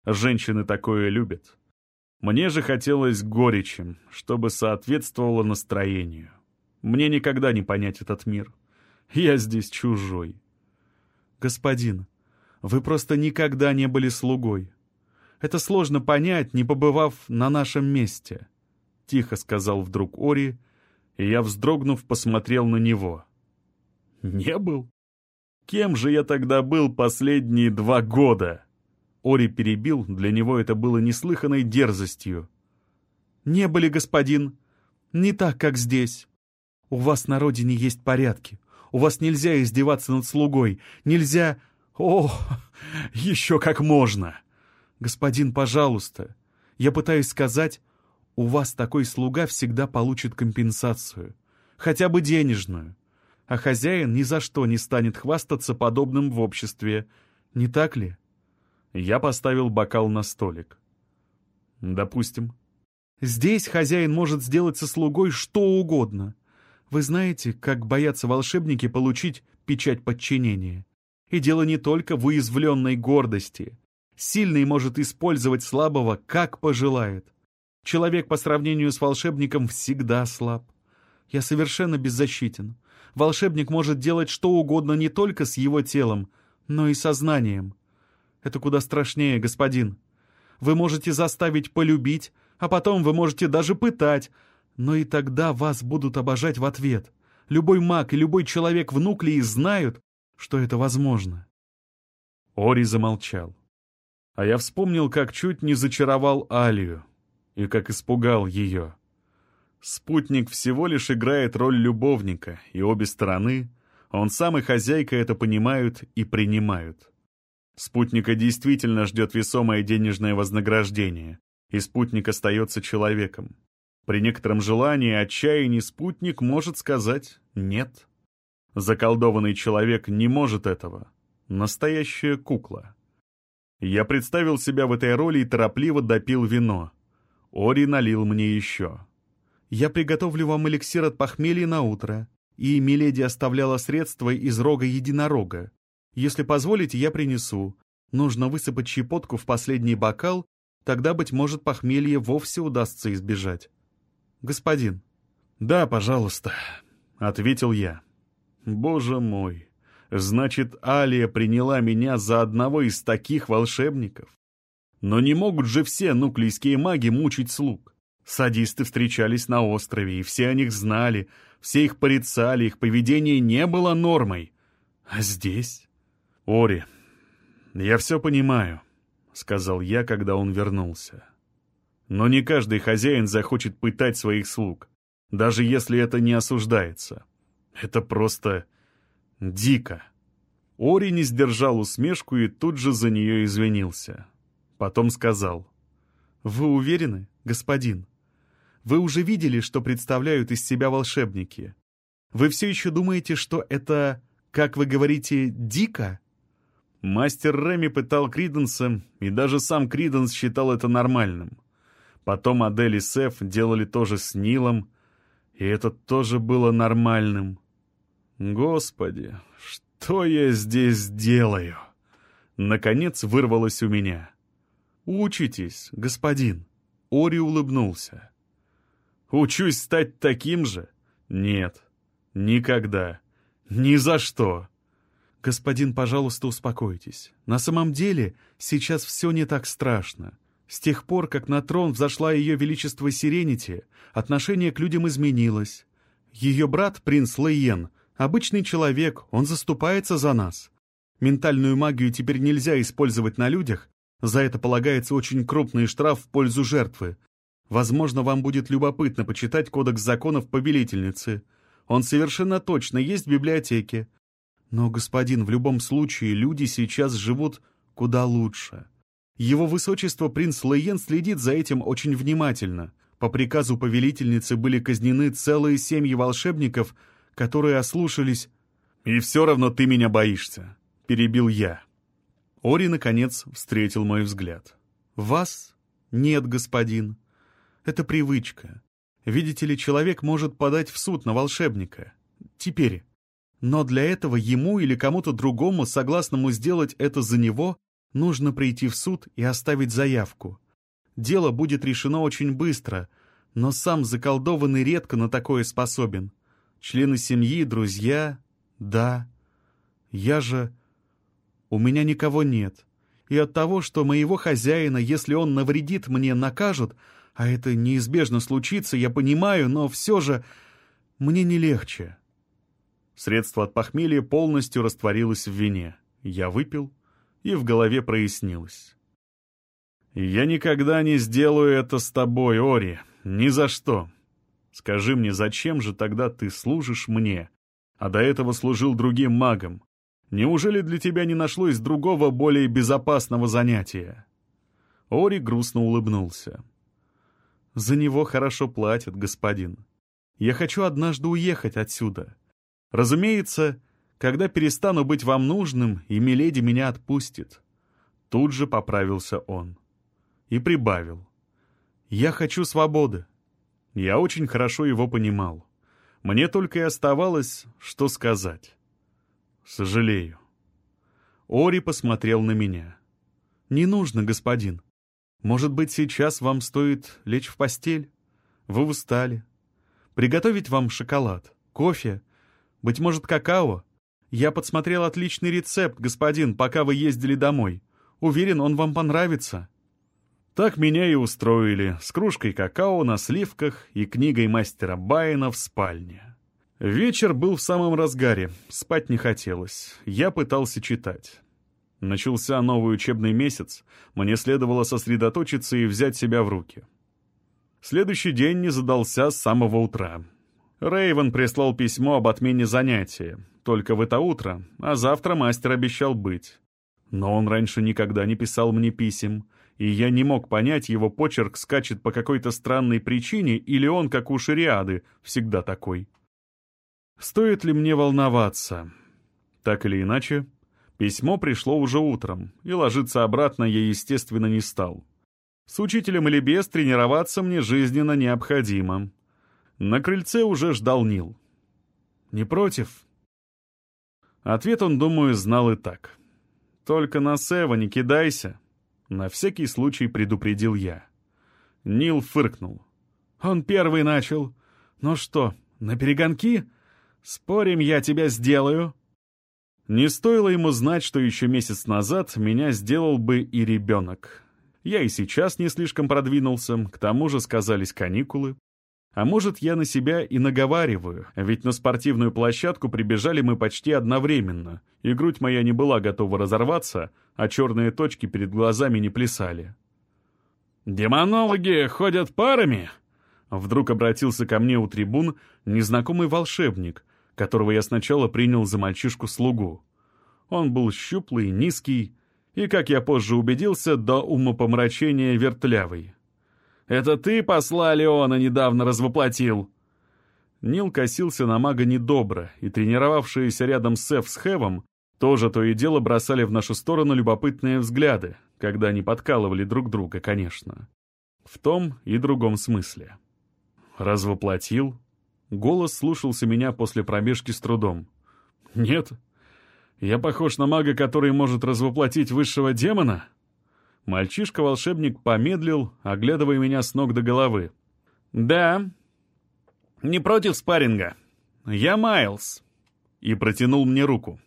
Женщины такое любят. Мне же хотелось горечи, чтобы соответствовало настроению. Мне никогда не понять этот мир. Я здесь чужой. Господин, вы просто никогда не были слугой. Это сложно понять, не побывав на нашем месте. Тихо сказал вдруг Ори, и я, вздрогнув, посмотрел на него. Не был? Кем же я тогда был последние два года? Ори перебил, для него это было неслыханной дерзостью. «Не были, господин. Не так, как здесь. У вас на родине есть порядки. У вас нельзя издеваться над слугой. Нельзя... О, еще как можно!» «Господин, пожалуйста, я пытаюсь сказать, у вас такой слуга всегда получит компенсацию. Хотя бы денежную. А хозяин ни за что не станет хвастаться подобным в обществе. Не так ли?» Я поставил бокал на столик. Допустим. Здесь хозяин может сделать со слугой что угодно. Вы знаете, как боятся волшебники получить печать подчинения. И дело не только в уязвленной гордости. Сильный может использовать слабого, как пожелает. Человек по сравнению с волшебником всегда слаб. Я совершенно беззащитен. Волшебник может делать что угодно не только с его телом, но и сознанием. Это куда страшнее, господин. Вы можете заставить полюбить, а потом вы можете даже пытать, но и тогда вас будут обожать в ответ. Любой маг и любой человек в Нуклеи знают, что это возможно. Ори замолчал. А я вспомнил, как чуть не зачаровал Алию и как испугал ее. Спутник всего лишь играет роль любовника, и обе стороны, он сам и хозяйка это понимают и принимают. Спутника действительно ждет весомое денежное вознаграждение, и спутник остается человеком. При некотором желании и отчаянии спутник может сказать «нет». Заколдованный человек не может этого. Настоящая кукла. Я представил себя в этой роли и торопливо допил вино. Ори налил мне еще. «Я приготовлю вам эликсир от похмелья на утро», и Миледи оставляла средства из рога единорога. Если позволите, я принесу. Нужно высыпать щепотку в последний бокал, тогда, быть может, похмелье вовсе удастся избежать. Господин. Да, пожалуйста, — ответил я. Боже мой, значит, Алия приняла меня за одного из таких волшебников? Но не могут же все нуклейские маги мучить слуг. Садисты встречались на острове, и все о них знали, все их порицали, их поведение не было нормой. А здесь... «Ори, я все понимаю», — сказал я, когда он вернулся. «Но не каждый хозяин захочет пытать своих слуг, даже если это не осуждается. Это просто дико». Ори не сдержал усмешку и тут же за нее извинился. Потом сказал. «Вы уверены, господин? Вы уже видели, что представляют из себя волшебники? Вы все еще думаете, что это, как вы говорите, дико?» Мастер Реми пытал Криденса, и даже сам Криденс считал это нормальным. Потом Адель и Сеф делали то же с Нилом, и это тоже было нормальным. Господи, что я здесь делаю? Наконец вырвалось у меня. «Учитесь, господин!» Ори улыбнулся. «Учусь стать таким же? Нет, никогда, ни за что!» «Господин, пожалуйста, успокойтесь. На самом деле сейчас все не так страшно. С тех пор, как на трон взошла ее величество Сиренити, отношение к людям изменилось. Ее брат, принц Лейен, обычный человек, он заступается за нас. Ментальную магию теперь нельзя использовать на людях, за это полагается очень крупный штраф в пользу жертвы. Возможно, вам будет любопытно почитать кодекс законов повелительницы. Он совершенно точно есть в библиотеке. Но, господин, в любом случае люди сейчас живут куда лучше. Его высочество принц Лейен следит за этим очень внимательно. По приказу повелительницы были казнены целые семьи волшебников, которые ослушались... «И все равно ты меня боишься», — перебил я. Ори, наконец, встретил мой взгляд. «Вас? Нет, господин. Это привычка. Видите ли, человек может подать в суд на волшебника. Теперь. Но для этого ему или кому-то другому, согласному сделать это за него, нужно прийти в суд и оставить заявку. Дело будет решено очень быстро, но сам заколдованный редко на такое способен. Члены семьи, друзья... Да. Я же... У меня никого нет. И от того, что моего хозяина, если он навредит мне, накажут, а это неизбежно случится, я понимаю, но все же мне не легче. Средство от похмелья полностью растворилось в вине. Я выпил, и в голове прояснилось. «Я никогда не сделаю это с тобой, Ори. Ни за что. Скажи мне, зачем же тогда ты служишь мне, а до этого служил другим магам? Неужели для тебя не нашлось другого, более безопасного занятия?» Ори грустно улыбнулся. За него хорошо платят, господин. Я хочу однажды уехать отсюда. Разумеется, когда перестану быть вам нужным, и Миледи меня отпустит. Тут же поправился он. И прибавил. Я хочу свободы. Я очень хорошо его понимал. Мне только и оставалось, что сказать. Сожалею. Ори посмотрел на меня. «Не нужно, господин. Может быть, сейчас вам стоит лечь в постель? Вы устали. Приготовить вам шоколад, кофе, быть может, какао? Я подсмотрел отличный рецепт, господин, пока вы ездили домой. Уверен, он вам понравится». Так меня и устроили, с кружкой какао на сливках и книгой мастера Байена в спальне. Вечер был в самом разгаре, спать не хотелось, я пытался читать. Начался новый учебный месяц, мне следовало сосредоточиться и взять себя в руки. Следующий день не задался с самого утра. Рейвен прислал письмо об отмене занятия, только в это утро, а завтра мастер обещал быть. Но он раньше никогда не писал мне писем, и я не мог понять, его почерк скачет по какой-то странной причине или он, как у Шариады, всегда такой. Стоит ли мне волноваться? Так или иначе, Письмо пришло уже утром, и ложиться обратно я, естественно, не стал. С учителем или без тренироваться мне жизненно необходимо. На крыльце уже ждал Нил. «Не против?» Ответ он, думаю, знал и так. «Только на Сева не кидайся!» На всякий случай предупредил я. Нил фыркнул. «Он первый начал. Ну что, на перегонки? Спорим, я тебя сделаю?» Не стоило ему знать, что еще месяц назад меня сделал бы и ребенок. Я и сейчас не слишком продвинулся, к тому же сказались каникулы. А может, я на себя и наговариваю, ведь на спортивную площадку прибежали мы почти одновременно, и грудь моя не была готова разорваться, а черные точки перед глазами не плясали. «Демонологи ходят парами?» Вдруг обратился ко мне у трибун незнакомый волшебник — которого я сначала принял за мальчишку-слугу. Он был щуплый, низкий и, как я позже убедился, до умопомрачения вертлявый. «Это ты посла Леона недавно развоплотил?» Нил косился на мага недобро, и тренировавшиеся рядом с Эф с Хевом тоже то и дело бросали в нашу сторону любопытные взгляды, когда они подкалывали друг друга, конечно. В том и другом смысле. «Развоплотил?» Голос слушался меня после пробежки с трудом. «Нет? Я похож на мага, который может развоплотить высшего демона?» Мальчишка-волшебник помедлил, оглядывая меня с ног до головы. «Да. Не против спарринга. Я Майлз». И протянул мне руку.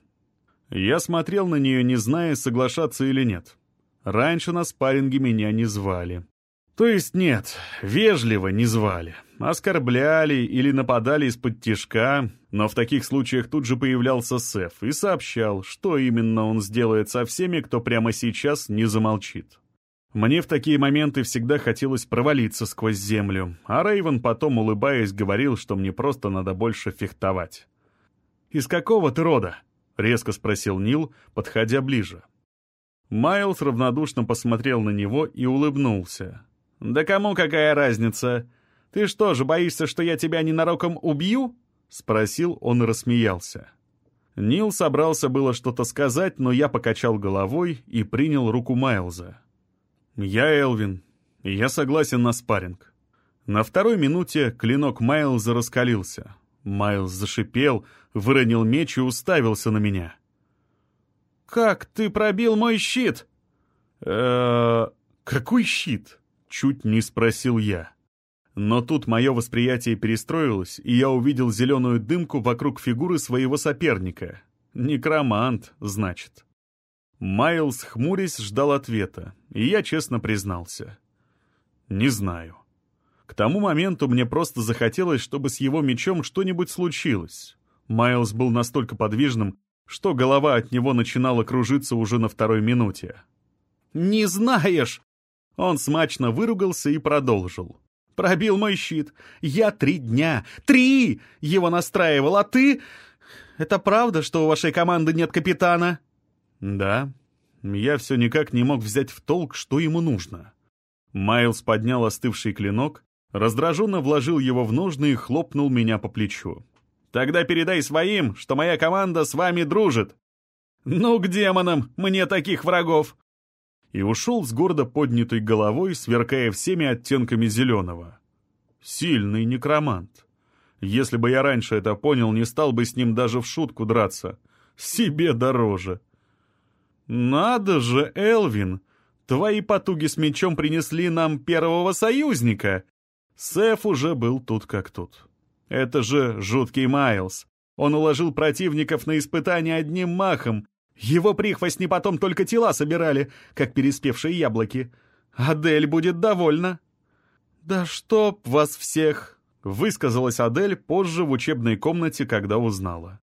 Я смотрел на нее, не зная, соглашаться или нет. Раньше на спарринге меня не звали. То есть нет, вежливо не звали. Оскорбляли или нападали из-под тишка, но в таких случаях тут же появлялся Сеф и сообщал, что именно он сделает со всеми, кто прямо сейчас не замолчит. Мне в такие моменты всегда хотелось провалиться сквозь землю, а Рейвен потом, улыбаясь, говорил, что мне просто надо больше фехтовать. «Из какого ты рода?» — резко спросил Нил, подходя ближе. Майлз равнодушно посмотрел на него и улыбнулся. «Да кому какая разница? Ты что же, боишься, что я тебя ненароком убью?» — спросил он и рассмеялся. Нил собрался было что-то сказать, но я покачал головой и принял руку Майлза. «Я Элвин, и я согласен на спарринг. На второй минуте клинок Майлза раскалился. Майлз зашипел, выронил меч и уставился на меня. «Как ты пробил мой щит?» э какой щит?» — чуть не спросил я. Но тут мое восприятие перестроилось, и я увидел зеленую дымку вокруг фигуры своего соперника. Некромант, значит. Майлз, хмурясь, ждал ответа, и я честно признался. «Не знаю». К тому моменту мне просто захотелось, чтобы с его мечом что-нибудь случилось. Майлз был настолько подвижным, что голова от него начинала кружиться уже на второй минуте. «Не знаешь!» Он смачно выругался и продолжил. «Пробил мой щит. Я три дня, три его настраивал, а ты... Это правда, что у вашей команды нет капитана?» «Да». Я все никак не мог взять в толк, что ему нужно. Майлз поднял остывший клинок, раздраженно вложил его в ножны и хлопнул меня по плечу. «Тогда передай своим, что моя команда с вами дружит!» «Ну, к демонам, мне таких врагов!» И ушел с гордо поднятой головой, сверкая всеми оттенками зеленого. Сильный некромант. Если бы я раньше это понял, не стал бы с ним даже в шутку драться. Себе дороже. «Надо же, Элвин! Твои потуги с мечом принесли нам первого союзника!» Сэф уже был тут как тут. Это же жуткий Майлз. Он уложил противников на испытание одним махом. Его прихвостни потом только тела собирали, как переспевшие яблоки. Адель будет довольна. «Да чтоб вас всех!» Высказалась Адель позже в учебной комнате, когда узнала.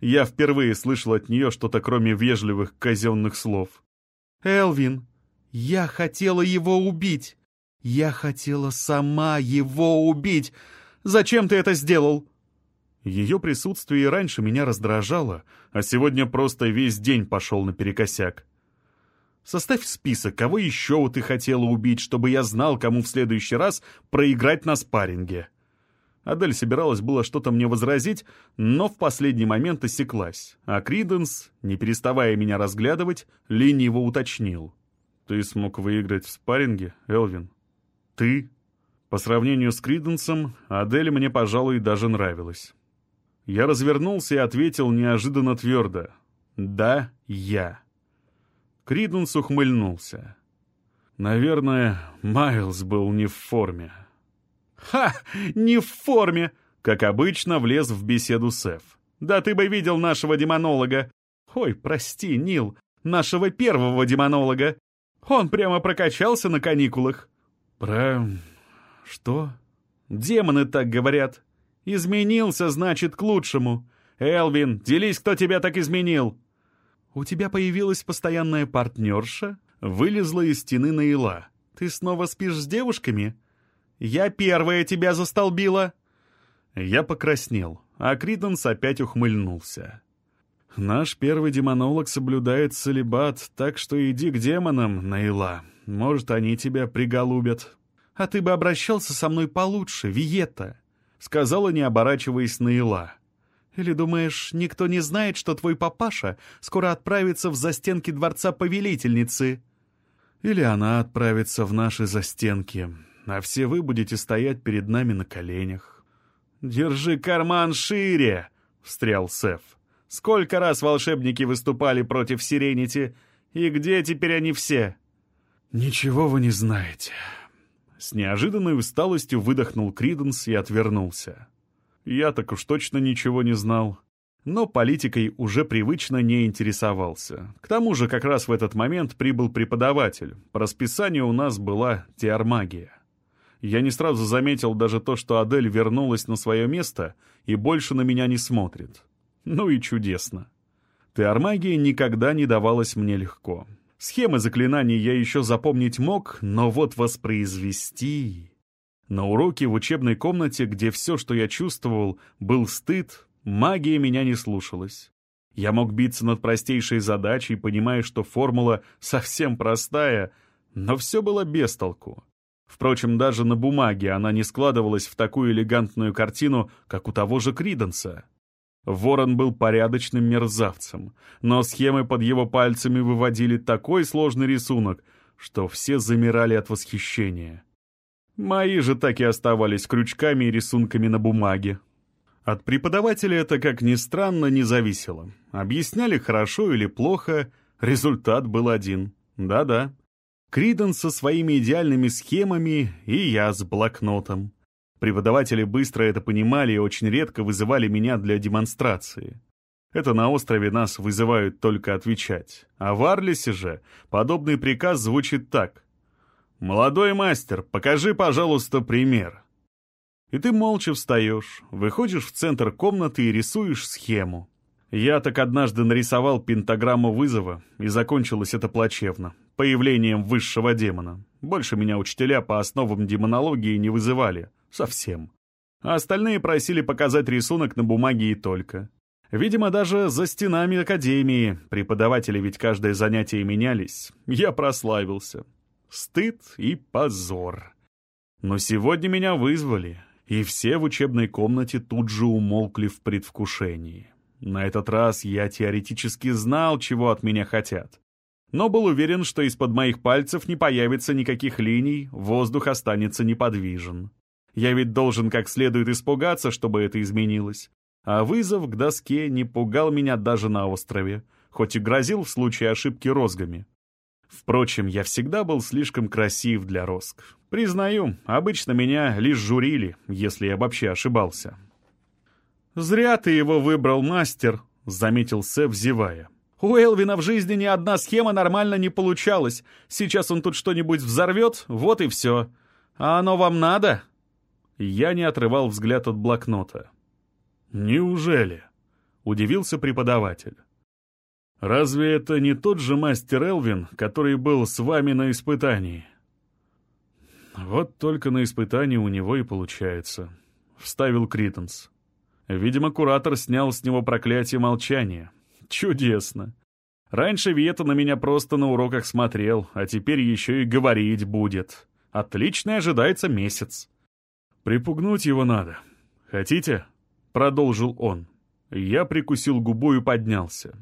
Я впервые слышал от нее что-то, кроме вежливых казенных слов. «Элвин, я хотела его убить. Я хотела сама его убить. Зачем ты это сделал?» Ее присутствие и раньше меня раздражало, а сегодня просто весь день пошел наперекосяк. Составь список, кого еще ты хотела убить, чтобы я знал, кому в следующий раз проиграть на спарринге. Адель собиралась было что-то мне возразить, но в последний момент осеклась, а Криденс, не переставая меня разглядывать, лениво уточнил. «Ты смог выиграть в спарринге, Элвин?» «Ты?» По сравнению с Криденсом, Адель мне, пожалуй, даже нравилась. Я развернулся и ответил неожиданно твердо. «Да, я». Криденс ухмыльнулся. Наверное, Майлз был не в форме. «Ха! Не в форме!» Как обычно, влез в беседу Сеф. «Да ты бы видел нашего демонолога! Ой, прости, Нил, нашего первого демонолога! Он прямо прокачался на каникулах!» «Про... что?» «Демоны так говорят. Изменился, значит, к лучшему. Элвин, делись, кто тебя так изменил!» «У тебя появилась постоянная партнерша?» Вылезла из стены Наила. «Ты снова спишь с девушками?» Я первая тебя застолбила!» Я покраснел, а Криденс опять ухмыльнулся. «Наш первый демонолог соблюдает целебат, так что иди к демонам, Наила. Может, они тебя приголубят». «А ты бы обращался со мной получше, Виета», — сказала, не оборачиваясь Наила. «Или думаешь, никто не знает, что твой папаша скоро отправится в застенки дворца повелительницы?» «Или она отправится в наши застенки», а все вы будете стоять перед нами на коленях. «Держи карман шире!» — встрял Сеф. «Сколько раз волшебники выступали против Сиренити, и где теперь они все?» «Ничего вы не знаете». С неожиданной усталостью выдохнул Криденс и отвернулся. Я так уж точно ничего не знал. Но политикой уже привычно не интересовался. К тому же как раз в этот момент прибыл преподаватель. По расписанию у нас была теормагия. Я не сразу заметил даже то, что Адель вернулась на свое место и больше на меня не смотрит. Ну и чудесно. Теормагия никогда не давалась мне легко. Схемы заклинаний я еще запомнить мог, но вот воспроизвести... На уроке в учебной комнате, где все, что я чувствовал, был стыд, магия меня не слушалась. Я мог биться над простейшей задачей, понимая, что формула совсем простая, но все было без толку. Впрочем, даже на бумаге она не складывалась в такую элегантную картину, как у того же Криденса. Ворон был порядочным мерзавцем, но схемы под его пальцами выводили такой сложный рисунок, что все замирали от восхищения. Мои же так и оставались крючками и рисунками на бумаге. От преподавателя это, как ни странно, не зависело. Объясняли хорошо или плохо, результат был один. Да-да. Криден со своими идеальными схемами и я с блокнотом. Преподаватели быстро это понимали и очень редко вызывали меня для демонстрации. Это на острове нас вызывают только отвечать. А в Арлисе же подобный приказ звучит так. «Молодой мастер, покажи, пожалуйста, пример». И ты молча встаешь, выходишь в центр комнаты и рисуешь схему. Я так однажды нарисовал пентаграмму вызова, и закончилось это плачевно, появлением высшего демона. Больше меня учителя по основам демонологии не вызывали. Совсем. А остальные просили показать рисунок на бумаге и только. Видимо, даже за стенами академии, преподаватели ведь каждое занятие менялись, я прославился. Стыд и позор. Но сегодня меня вызвали, и все в учебной комнате тут же умолкли в предвкушении. На этот раз я теоретически знал, чего от меня хотят. Но был уверен, что из-под моих пальцев не появится никаких линий, воздух останется неподвижен. Я ведь должен как следует испугаться, чтобы это изменилось. А вызов к доске не пугал меня даже на острове, хоть и грозил в случае ошибки розгами. Впрочем, я всегда был слишком красив для розг. Признаю, обычно меня лишь журили, если я вообще ошибался. «Зря ты его выбрал, мастер», — заметил Сэв, зевая. «У Элвина в жизни ни одна схема нормально не получалась. Сейчас он тут что-нибудь взорвет, вот и все. А оно вам надо?» Я не отрывал взгляд от блокнота. «Неужели?» — удивился преподаватель. «Разве это не тот же мастер Элвин, который был с вами на испытании?» «Вот только на испытании у него и получается», — вставил Критенс. Видимо, куратор снял с него проклятие молчания. Чудесно. Раньше Вета на меня просто на уроках смотрел, а теперь еще и говорить будет. Отлично ожидается месяц. Припугнуть его надо. Хотите? Продолжил он. Я прикусил губу и поднялся.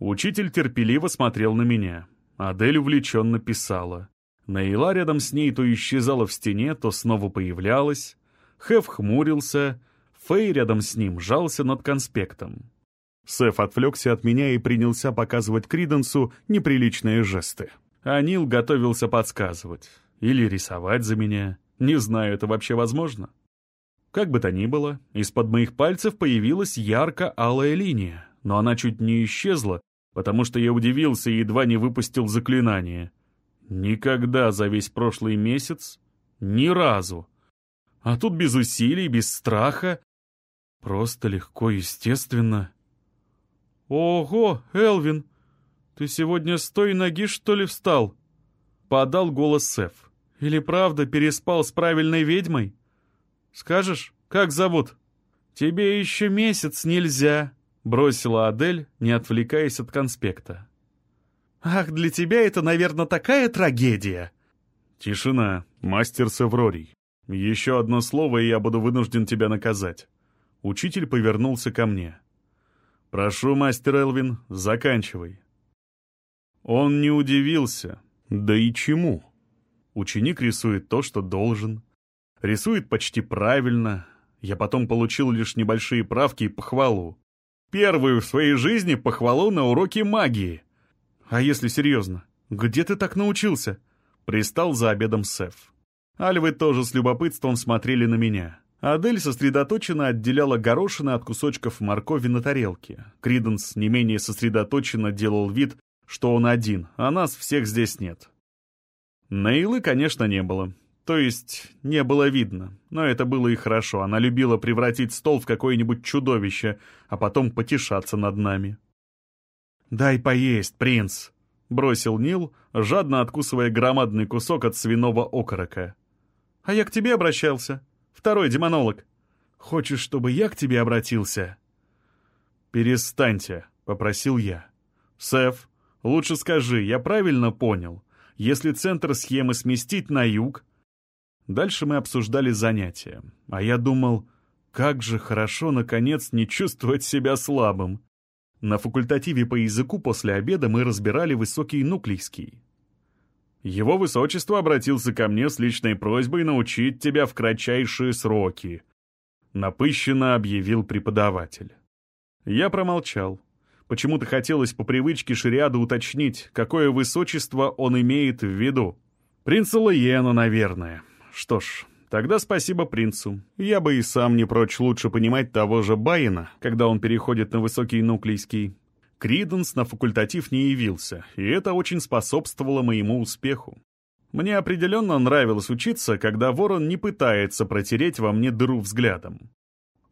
Учитель терпеливо смотрел на меня. Адель увлеченно писала. Наила рядом с ней то исчезала в стене, то снова появлялась. Хэв хмурился. Фэй рядом с ним жался над конспектом. Сэф отвлекся от меня и принялся показывать Криденсу неприличные жесты. А Нил готовился подсказывать. Или рисовать за меня. Не знаю, это вообще возможно. Как бы то ни было, из-под моих пальцев появилась ярко-алая линия, но она чуть не исчезла, потому что я удивился и едва не выпустил заклинание. Никогда за весь прошлый месяц, ни разу. А тут без усилий, без страха, просто легко, естественно. «Ого, Элвин, ты сегодня с той ноги, что ли, встал?» — подал голос Сеф. «Или правда переспал с правильной ведьмой?» Скажешь, как зовут?» «Тебе еще месяц нельзя», — бросила Адель, не отвлекаясь от конспекта. «Ах, для тебя это, наверное, такая трагедия!» «Тишина, мастер Севрорий. Еще одно слово, и я буду вынужден тебя наказать». Учитель повернулся ко мне. «Прошу, мастер Элвин, заканчивай». Он не удивился. Да и чему? Ученик рисует то, что должен. Рисует почти правильно. Я потом получил лишь небольшие правки и похвалу. Первую в своей жизни похвалу на уроке магии. А если серьезно, где ты так научился? Пристал за обедом Сеф. Альвы тоже с любопытством смотрели на меня. Адель сосредоточенно отделяла горошины от кусочков моркови на тарелке. Криденс не менее сосредоточенно делал вид, что он один, а нас всех здесь нет. Наилы, конечно, не было. То есть не было видно, но это было и хорошо. Она любила превратить стол в какое-нибудь чудовище, а потом потешаться над нами. «Дай поесть, принц!» — бросил Нил, жадно откусывая громадный кусок от свиного окорока. «А я к тебе обращался. Второй демонолог. Хочешь, чтобы я к тебе обратился?» «Перестаньте», — попросил я. «Сеф, лучше скажи, я правильно понял? Если центр схемы сместить на юг, Дальше мы обсуждали занятия. А я думал, как же хорошо, наконец, не чувствовать себя слабым. На факультативе по языку после обеда мы разбирали высокий нуклейский. Его высочество обратился ко мне с личной просьбой научить тебя в кратчайшие сроки», — напыщенно объявил преподаватель. Я промолчал. Почему-то хотелось по привычке Шириаду уточнить, какое высочество он имеет в виду. Принца Лаена, наверное. Что ж, тогда спасибо принцу. Я бы и сам не прочь лучше понимать того же Байена, когда он переходит на высокий нуклейский. Криденс на факультатив не явился, и это очень способствовало моему успеху. Мне определенно нравилось учиться, когда ворон не пытается протереть во мне дыру взглядом.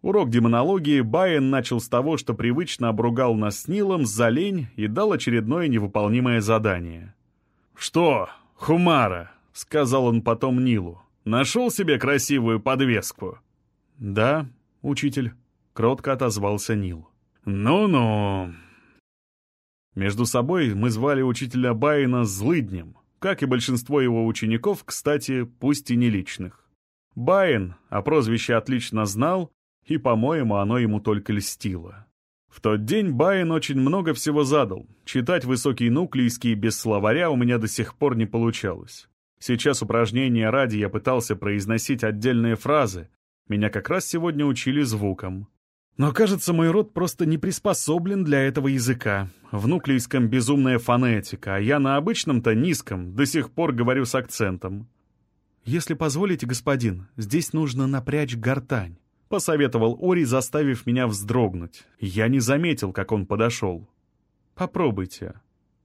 Урок демонологии Байен начал с того, что привычно обругал нас с Нилом за лень и дал очередное невыполнимое задание. «Что, Хумара?» — сказал он потом Нилу. «Нашел себе красивую подвеску?» «Да, учитель», — кротко отозвался Нил. «Ну-ну». Между собой мы звали учителя Байена Злыднем, как и большинство его учеников, кстати, пусть и не личных. Байен, а прозвище отлично знал, и, по-моему, оно ему только льстило. В тот день Байен очень много всего задал. Читать высокий нуклейский без словаря у меня до сих пор не получалось. Сейчас упражнения ради я пытался произносить отдельные фразы. Меня как раз сегодня учили звуком. Но, кажется, мой род просто не приспособлен для этого языка. В нуклейском безумная фонетика, а я на обычном-то низком, до сих пор говорю с акцентом. «Если позволите, господин, здесь нужно напрячь гортань посоветовал Ори, заставив меня вздрогнуть. Я не заметил, как он подошел. «Попробуйте».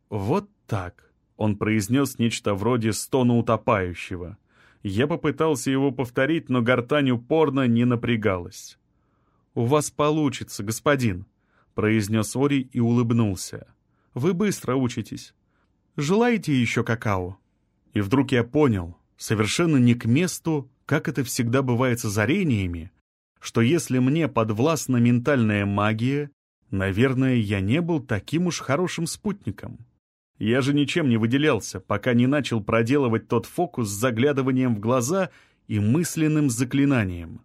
«Вот так», — он произнес нечто вроде стона утопающего. Я попытался его повторить, но гортань упорно не напрягалась. «У вас получится, господин», — произнес Ори и улыбнулся. «Вы быстро учитесь. Желаете еще какао?» И вдруг я понял, совершенно не к месту, как это всегда бывает с озарениями, что если мне подвластна ментальная магия, наверное, я не был таким уж хорошим спутником. Я же ничем не выделялся, пока не начал проделывать тот фокус с заглядыванием в глаза и мысленным заклинанием.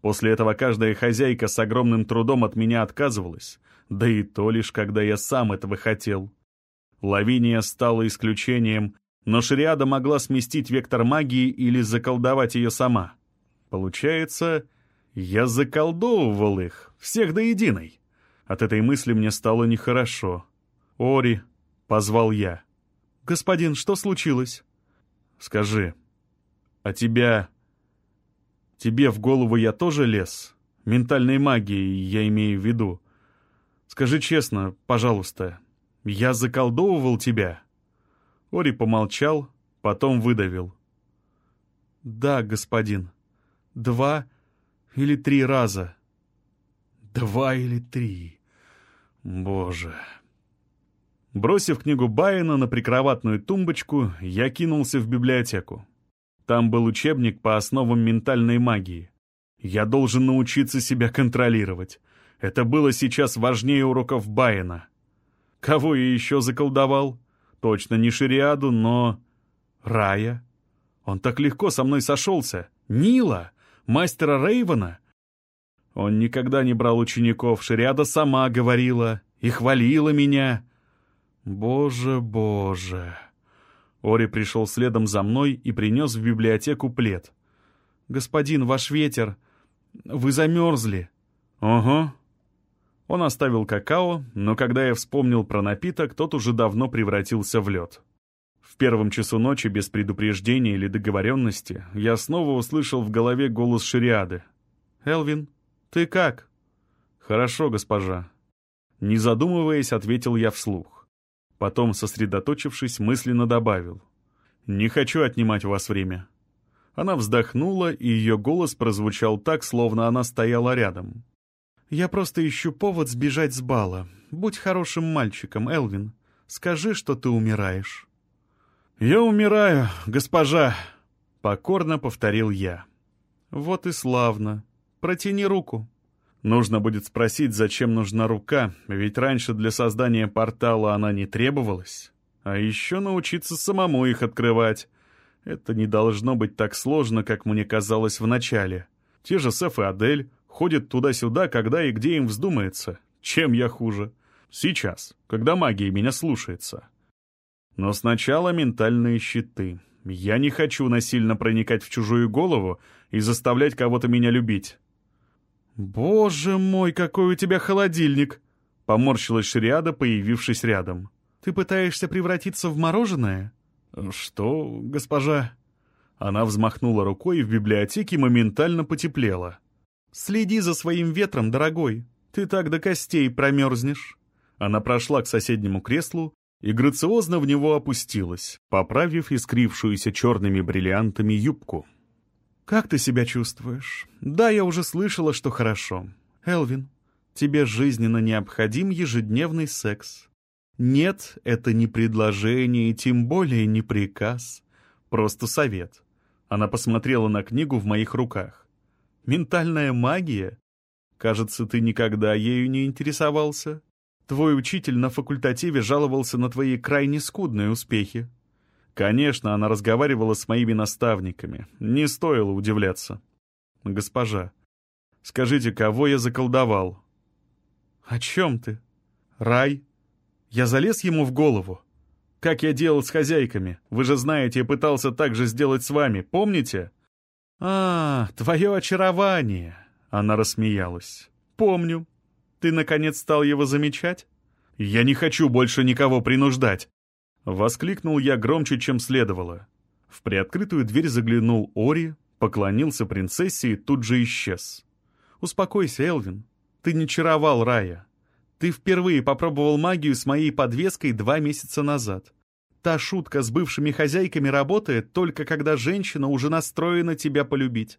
После этого каждая хозяйка с огромным трудом от меня отказывалась, да и то лишь, когда я сам этого хотел. Лавиния стала исключением, но Шриада могла сместить вектор магии или заколдовать ее сама. Получается, я заколдовывал их, всех до единой. От этой мысли мне стало нехорошо. «Ори», — позвал я. «Господин, что случилось?» «Скажи, а тебя... Тебе в голову я тоже лез? Ментальной магией я имею в виду. Скажи честно, пожалуйста, я заколдовывал тебя?» Ори помолчал, потом выдавил. «Да, господин. Два или три раза. Два или три. Боже. Бросив книгу Байена на прикроватную тумбочку, я кинулся в библиотеку. Там был учебник по основам ментальной магии. Я должен научиться себя контролировать. Это было сейчас важнее уроков Байена. Кого я еще заколдовал? Точно не Шириаду, но... Рая. Он так легко со мной сошелся. Нила мастера Рейвена? Он никогда не брал учеников, Шариада сама говорила и хвалила меня. Боже, боже. Ори пришел следом за мной и принес в библиотеку плед. «Господин, ваш ветер, вы замерзли». «Ага». Он оставил какао, но когда я вспомнил про напиток, тот уже давно превратился в лед. В первом часу ночи, без предупреждения или договоренности, я снова услышал в голове голос Шариады. «Элвин, ты как?» «Хорошо, госпожа». Не задумываясь, ответил я вслух. Потом, сосредоточившись, мысленно добавил. «Не хочу отнимать у вас время». Она вздохнула, и ее голос прозвучал так, словно она стояла рядом. «Я просто ищу повод сбежать с бала. Будь хорошим мальчиком, Элвин. Скажи, что ты умираешь». «Я умираю, госпожа», — покорно повторил я. «Вот и славно. Протяни руку». Нужно будет спросить, зачем нужна рука, ведь раньше для создания портала она не требовалась. А еще научиться самому их открывать. Это не должно быть так сложно, как мне казалось вначале. Те же Сеф и Адель ходят туда-сюда, когда и где им вздумается. Чем я хуже? Сейчас, когда магия меня слушается. Но сначала ментальные щиты. Я не хочу насильно проникать в чужую голову и заставлять кого-то меня любить. «Боже мой, какой у тебя холодильник!» — поморщилась Шриада, появившись рядом. «Ты пытаешься превратиться в мороженое?» «Что, госпожа?» Она взмахнула рукой, и в библиотеке моментально потеплело. «Следи за своим ветром, дорогой. Ты так до костей промерзнешь». Она прошла к соседнему креслу и грациозно в него опустилась, поправив искрившуюся черными бриллиантами юбку. «Как ты себя чувствуешь? Да, я уже слышала, что хорошо. Элвин, тебе жизненно необходим ежедневный секс. Нет, это не предложение и тем более не приказ. Просто совет. Она посмотрела на книгу в моих руках. «Ментальная магия? Кажется, ты никогда ею не интересовался. Твой учитель на факультативе жаловался на твои крайне скудные успехи». Конечно, она разговаривала с моими наставниками. Не стоило удивляться. «Госпожа, скажите, кого я заколдовал?» «О чем ты? Рай? Я залез ему в голову. Как я делал с хозяйками. Вы же знаете, я пытался так же сделать с вами, помните? А, твое очарование. Она рассмеялась. Помню. Ты, наконец, стал его замечать? Я не хочу больше никого принуждать. Воскликнул я громче, чем следовало. В приоткрытую дверь заглянул Ори, поклонился принцессе и тут же исчез. «Успокойся, Элвин. Ты не чаровал Рая. Ты впервые попробовал магию с моей подвеской два месяца назад. Та шутка с бывшими хозяйками работает только когда женщина уже настроена тебя полюбить.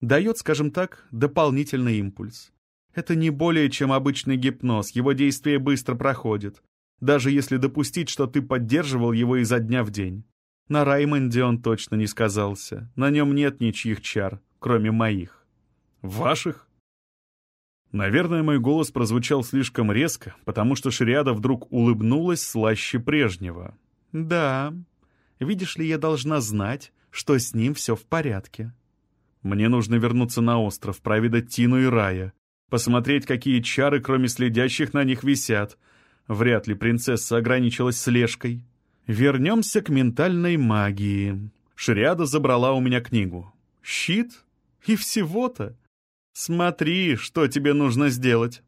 Дает, скажем так, дополнительный импульс. Это не более чем обычный гипноз, его действие быстро проходит. Даже если допустить, что ты поддерживал его изо дня в день. На Раймонде он точно не сказался. На нем нет ничьих чар, кроме моих. Ваших? Наверное, мой голос прозвучал слишком резко, потому что Шриада вдруг улыбнулась слаще прежнего. «Да. Видишь ли, я должна знать, что с ним все в порядке». «Мне нужно вернуться на остров, проведать Тину и Рая, посмотреть, какие чары, кроме следящих, на них висят. Вряд ли принцесса ограничилась слежкой. Вернемся к ментальной магии». Шриада забрала у меня книгу. «Щит? И всего-то?» Смотри, что тебе нужно сделать.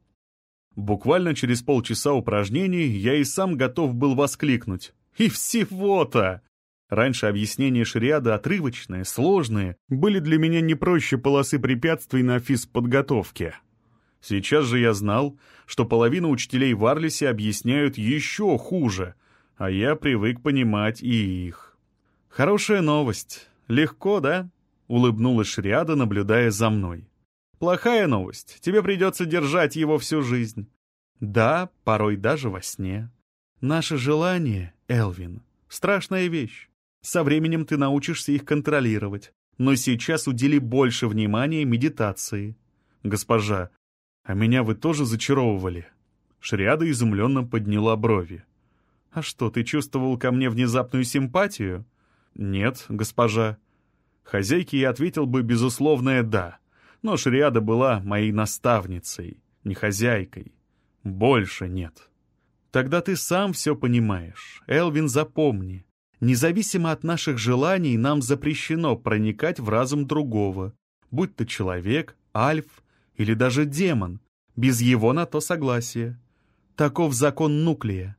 Буквально через полчаса упражнений я и сам готов был воскликнуть. И всего-то! Раньше объяснения шариада отрывочные, сложные, были для меня не проще полосы препятствий на физподготовке. Сейчас же я знал, что половина учителей в Арлисе объясняют еще хуже, а я привык понимать и их. «Хорошая новость. Легко, да?» — улыбнулась Шриада, наблюдая за мной. Плохая новость. Тебе придется держать его всю жизнь. Да, порой даже во сне. Наше желание, Элвин, страшная вещь. Со временем ты научишься их контролировать. Но сейчас удели больше внимания медитации. Госпожа, а меня вы тоже зачаровывали? Шриада изумленно подняла брови. «А что, ты чувствовал ко мне внезапную симпатию?» «Нет, госпожа». Хозяйке я ответил бы безусловное «да» но Шриада была моей наставницей, не хозяйкой. Больше нет. Тогда ты сам все понимаешь. Элвин, запомни. Независимо от наших желаний, нам запрещено проникать в разум другого, будь то человек, альф или даже демон, без его на то согласия. Таков закон нуклея.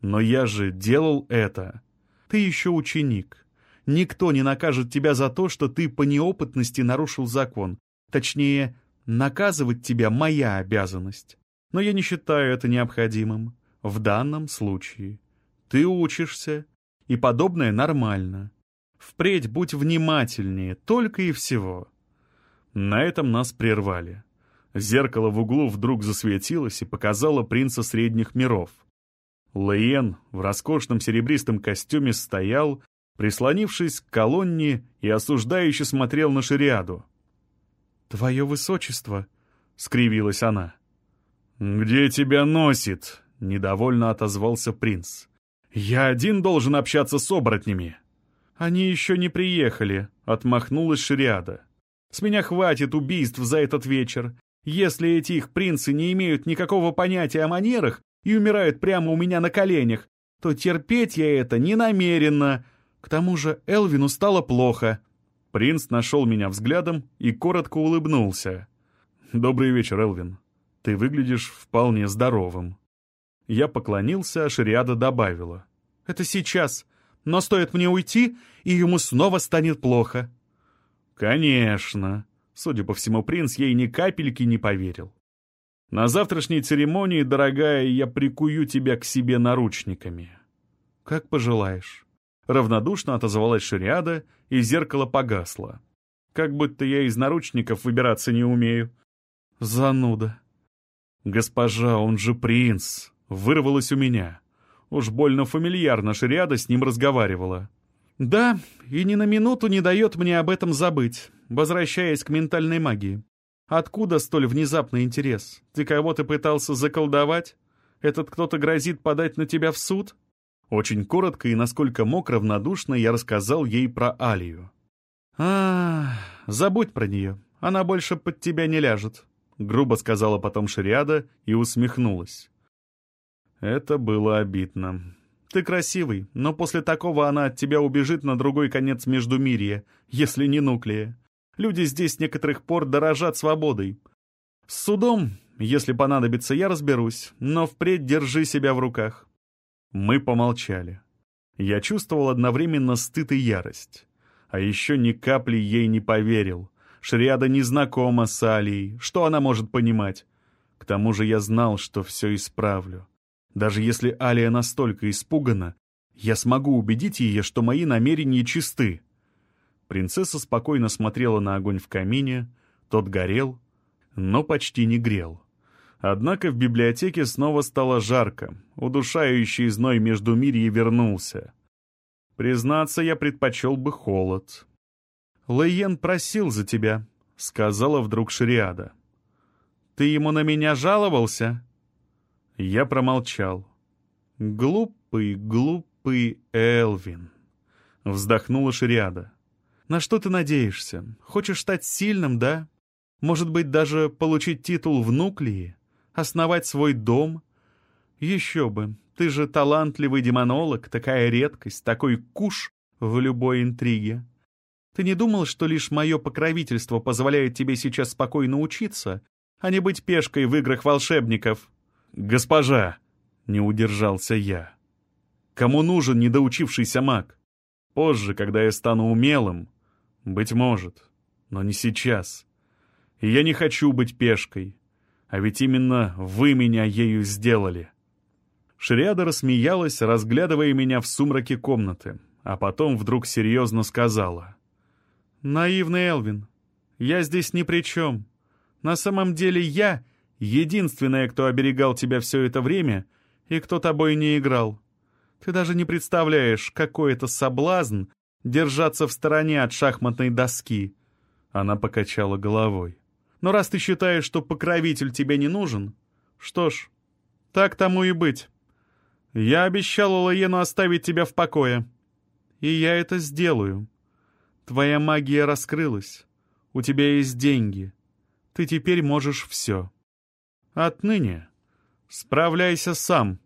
Но я же делал это. Ты еще ученик. Никто не накажет тебя за то, что ты по неопытности нарушил закон, Точнее, наказывать тебя моя обязанность. Но я не считаю это необходимым. В данном случае. Ты учишься, и подобное нормально. Впредь будь внимательнее, только и всего. На этом нас прервали. Зеркало в углу вдруг засветилось и показало принца средних миров. Лейен в роскошном серебристом костюме стоял, прислонившись к колонне и осуждающе смотрел на шариаду. «Твое высочество!» — скривилась она. «Где тебя носит?» — недовольно отозвался принц. «Я один должен общаться с оборотнями». «Они еще не приехали», — отмахнулась Шриада. «С меня хватит убийств за этот вечер. Если эти их принцы не имеют никакого понятия о манерах и умирают прямо у меня на коленях, то терпеть я это не намерена. К тому же Элвину стало плохо». Принц нашел меня взглядом и коротко улыбнулся. «Добрый вечер, Элвин. Ты выглядишь вполне здоровым». Я поклонился, а Шариада добавила. «Это сейчас. Но стоит мне уйти, и ему снова станет плохо». «Конечно». Судя по всему, принц ей ни капельки не поверил. «На завтрашней церемонии, дорогая, я прикую тебя к себе наручниками». «Как пожелаешь». Равнодушно отозвалась Шариада, и зеркало погасло. Как будто я из наручников выбираться не умею. Зануда. «Госпожа, он же принц!» Вырвалось у меня. Уж больно фамильярно Шариада с ним разговаривала. «Да, и ни на минуту не дает мне об этом забыть, возвращаясь к ментальной магии. Откуда столь внезапный интерес? Ты кого-то пытался заколдовать? Этот кто-то грозит подать на тебя в суд?» Очень коротко и насколько мог равнодушно я рассказал ей про Алию. «А, забудь про нее. Она больше под тебя не ляжет», — грубо сказала потом Шариада и усмехнулась. Это было обидно. Ты красивый, но после такого она от тебя убежит на другой конец Междумирья, если не Нуклея. Люди здесь некоторых пор дорожат свободой. С судом, если понадобится, я разберусь, но впредь держи себя в руках. Мы помолчали. Я чувствовал одновременно стыд и ярость. А еще ни капли ей не поверил. Шриада не знакома с Алией. Что она может понимать? К тому же я знал, что все исправлю. Даже если Алия настолько испугана, я смогу убедить ее, что мои намерения чисты. Принцесса спокойно смотрела на огонь в камине, тот горел, но почти не грел. Однако в библиотеке снова стало жарко, удушающий зной между мирье вернулся. Признаться, я предпочел бы холод. «Лейен просил за тебя», — сказала вдруг Шариада. «Ты ему на меня жаловался?» Я промолчал. «Глупый, глупый Элвин», — вздохнула Шариада. «На что ты надеешься? Хочешь стать сильным, да? Может быть, даже получить титул в Нуклеи? основать свой дом. Еще бы, ты же талантливый демонолог, такая редкость, такой куш в любой интриге. Ты не думал, что лишь мое покровительство позволяет тебе сейчас спокойно учиться, а не быть пешкой в играх волшебников? Госпожа, не удержался я. Кому нужен недоучившийся маг? Позже, когда я стану умелым, быть может, но не сейчас. И я не хочу быть пешкой. А ведь именно вы меня ею сделали». Шриада рассмеялась, разглядывая меня в сумраке комнаты, а потом вдруг серьезно сказала. «Наивный Элвин, я здесь ни при чем. На самом деле я единственная, кто оберегал тебя все это время и кто тобой не играл. Ты даже не представляешь, какой это соблазн держаться в стороне от шахматной доски». Она покачала головой. Но раз ты считаешь, что покровитель тебе не нужен, что ж, так тому и быть. Я обещал Лаену оставить тебя в покое. И я это сделаю. Твоя магия раскрылась. У тебя есть деньги. Ты теперь можешь все. Отныне справляйся сам».